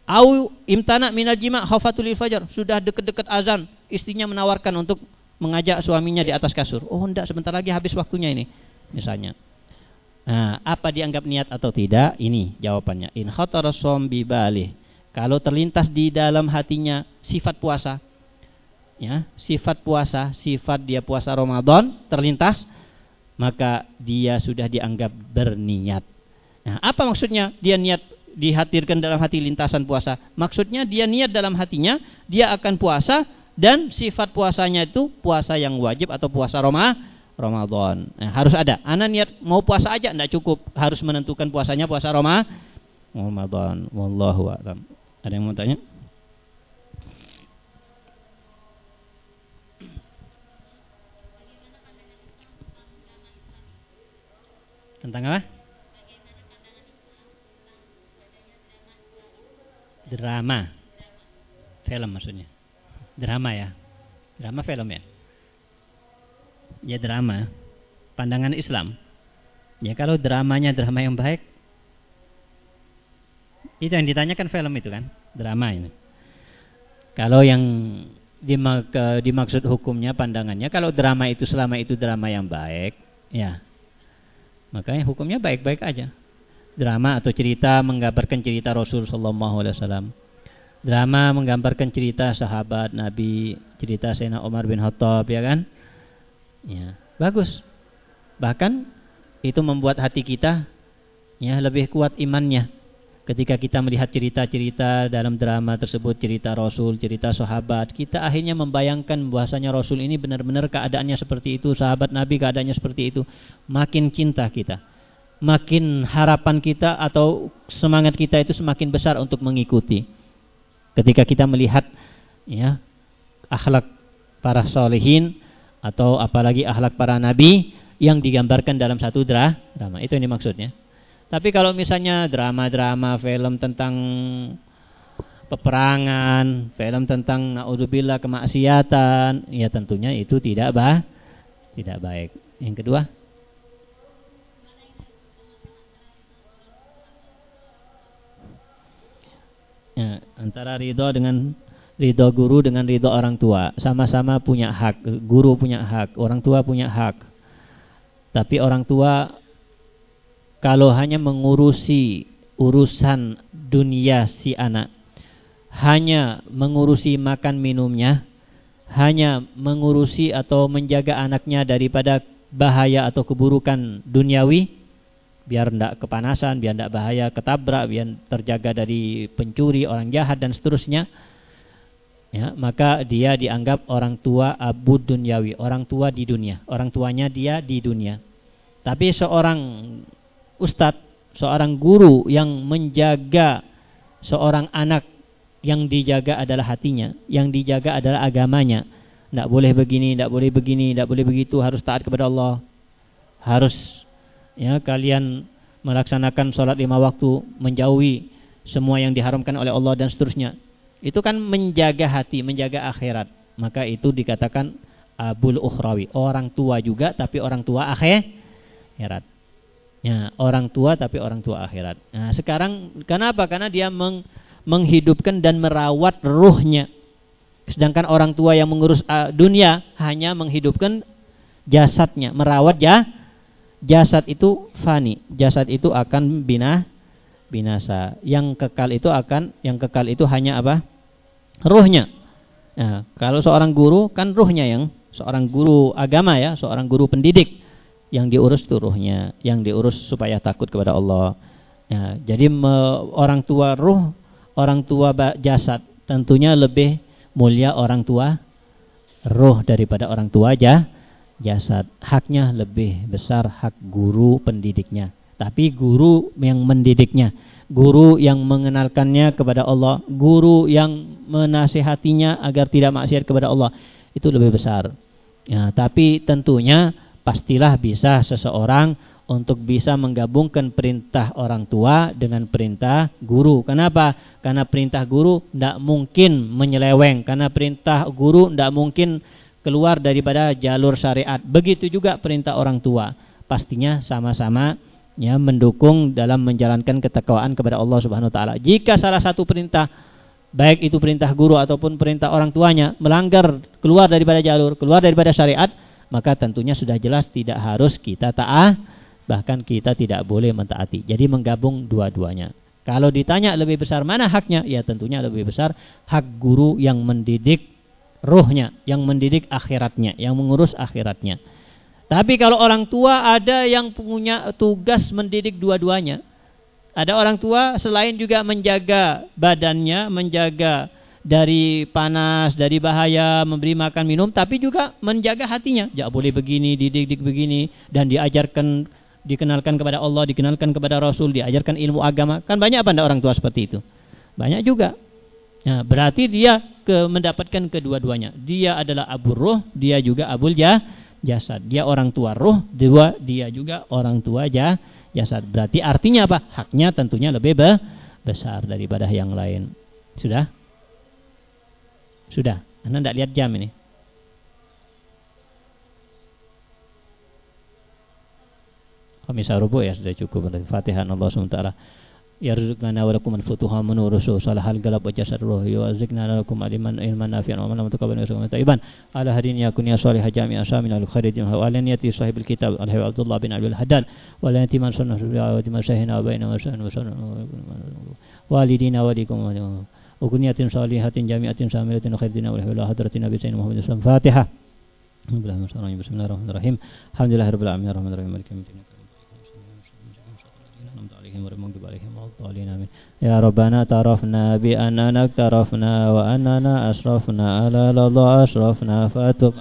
Au imtana minal jima khafatul fajar. Sudah dekat-dekat azan, istrinya menawarkan untuk mengajak suaminya di atas kasur. Oh, hendak sebentar lagi habis waktunya ini. Misalnya. Nah, apa dianggap niat atau tidak? Ini jawabannya. In khatara bi balih. Kalau terlintas di dalam hatinya sifat puasa, ya, sifat puasa, sifat dia puasa Ramadan terlintas, maka dia sudah dianggap berniat. Nah, apa maksudnya dia niat dihatirkan dalam hati lintasan puasa? Maksudnya dia niat dalam hatinya dia akan puasa dan sifat puasanya itu puasa yang wajib atau puasa Roma Ramadan. Nah, harus ada. Anak niat mau puasa aja tidak cukup, harus menentukan puasanya puasa Roma Ramadan. Wallahu a'lam. Ada yang mau tanya? Tentang apa? Drama. Film maksudnya. Drama ya. Drama film ya. Ya drama. Pandangan Islam. Ya kalau dramanya drama yang baik. Itu yang ditanyakan film itu kan. Drama ini. Kalau yang dimaksud hukumnya pandangannya. Kalau drama itu selama itu drama yang baik. Ya Makanya hukumnya baik-baik aja. Drama atau cerita menggambarkan cerita Rasul Sallallahu Alaihi Wasallam. Drama menggambarkan cerita sahabat Nabi, cerita Sayyidina Umar bin Khattab, ya kan? Ya, bagus. Bahkan itu membuat hati kita ya lebih kuat imannya ketika kita melihat cerita-cerita dalam drama tersebut, cerita Rasul, cerita sahabat, kita akhirnya membayangkan bahwasanya Rasul ini benar-benar keadaannya seperti itu, sahabat Nabi keadaannya seperti itu. Makin cinta kita, makin harapan kita atau semangat kita itu semakin besar untuk mengikuti. Ketika kita melihat ya akhlak para solehin atau apalagi akhlak para nabi yang digambarkan dalam satu drama, itu ini maksudnya. Tapi kalau misalnya drama-drama, film tentang peperangan, film tentang naudzubillah kemaksiatan, ya tentunya itu tidak bah, tidak baik. Yang kedua, antara ridho dengan ridho guru dengan ridho orang tua sama-sama punya hak. Guru punya hak, orang tua punya hak. Tapi orang tua kalau hanya mengurusi urusan dunia si anak, hanya mengurusi makan minumnya, hanya mengurusi atau menjaga anaknya daripada bahaya atau keburukan duniawi, biar tidak kepanasan, biar tidak bahaya ketabrak, biar terjaga dari pencuri, orang jahat dan seterusnya, ya, maka dia dianggap orang tua abu duniawi, orang tua di dunia, orang tuanya dia di dunia. Tapi seorang ustadz, seorang guru yang menjaga seorang anak yang dijaga adalah hatinya, yang dijaga adalah agamanya. Tidak boleh begini, tidak boleh begini, tidak boleh begitu, harus taat kepada Allah. Harus ya kalian melaksanakan sholat lima waktu, menjauhi semua yang diharamkan oleh Allah dan seterusnya. Itu kan menjaga hati, menjaga akhirat. Maka itu dikatakan abul ukhrawi, orang tua juga tapi orang tua akhirat. Ya, orang tua tapi orang tua akhirat. Nah, sekarang kenapa? Karena dia meng, menghidupkan dan merawat ruhnya. Sedangkan orang tua yang mengurus uh, dunia hanya menghidupkan jasadnya, merawat ya jasad itu fani. Jasad itu akan bina binasa. Yang kekal itu akan yang kekal itu hanya apa? Ruhnya. Nah, kalau seorang guru kan ruhnya yang seorang guru agama ya, seorang guru pendidik yang diurus turuhnya, yang diurus supaya takut kepada Allah. Ya, jadi me, orang tua ruh, orang tua jasad tentunya lebih mulia orang tua ruh daripada orang tua aja jasad. Haknya lebih besar hak guru pendidiknya. Tapi guru yang mendidiknya, guru yang mengenalkannya kepada Allah, guru yang menasehatinya agar tidak maksiat kepada Allah, itu lebih besar. Ya, tapi tentunya pastilah bisa seseorang untuk bisa menggabungkan perintah orang tua dengan perintah guru. Kenapa? Karena perintah guru tidak mungkin menyeleweng. Karena perintah guru tidak mungkin keluar daripada jalur syariat. Begitu juga perintah orang tua. Pastinya sama-sama ya mendukung dalam menjalankan ketakwaan kepada Allah Subhanahu wa taala. Jika salah satu perintah baik itu perintah guru ataupun perintah orang tuanya melanggar keluar daripada jalur, keluar daripada syariat, maka tentunya sudah jelas tidak harus kita taat, bahkan kita tidak boleh mentaati. Jadi menggabung dua-duanya. Kalau ditanya lebih besar mana haknya, ya tentunya lebih besar hak guru yang mendidik ruhnya, yang mendidik akhiratnya, yang mengurus akhiratnya. Tapi kalau orang tua ada yang punya tugas mendidik dua-duanya. Ada orang tua selain juga menjaga badannya, menjaga dari panas, dari bahaya, memberi makan minum, tapi juga menjaga hatinya. Jangan boleh begini, dididik begini, dan diajarkan, dikenalkan kepada Allah, dikenalkan kepada Rasul, diajarkan ilmu agama. Kan banyak apa orang tua seperti itu? Banyak juga. Nah, berarti dia ke mendapatkan kedua-duanya. Dia adalah abu roh, dia juga abul jah, jasad. Dia orang tua roh, dua dia juga orang tua jah, jasad. Berarti artinya apa? Haknya tentunya lebih besar daripada yang lain. Sudah? Sudah. Anda tidak lihat jam ini. Khamisa rubu ya sudah cukup. Fatihah Allah SWT. يرزقنا ولكم الفتوح من ورسول صالح القلب وجسد الروح يرزقنا لكم علما علما نافعا. ومن متقبلا ورزقنا طيبا. على هدين يكون يا صالح جامع شامل الخير وعلى يأتي صاحب الكتاب الحبيب عبد الله بن عبد الحداد. ولا يأتي من سنة ودما شهنا وبين وسنة والدينا وليكم وكنية صالحة جامعة شاملة خير دينا والحبيب حضرة النبي سيدنا محمد صلى الله عليه وسلم. فاتحة. بسم الله الرحمن الرحيم. الحمد لله رب العالمين. الرحمن الرحيم. مالك يوم عليهم ولا المغضوب عليهم الضالين آمين. يا ربنا اعترفنا بأننا اقترفنا وأننا أسرفنا على الله أشرفنا فأتب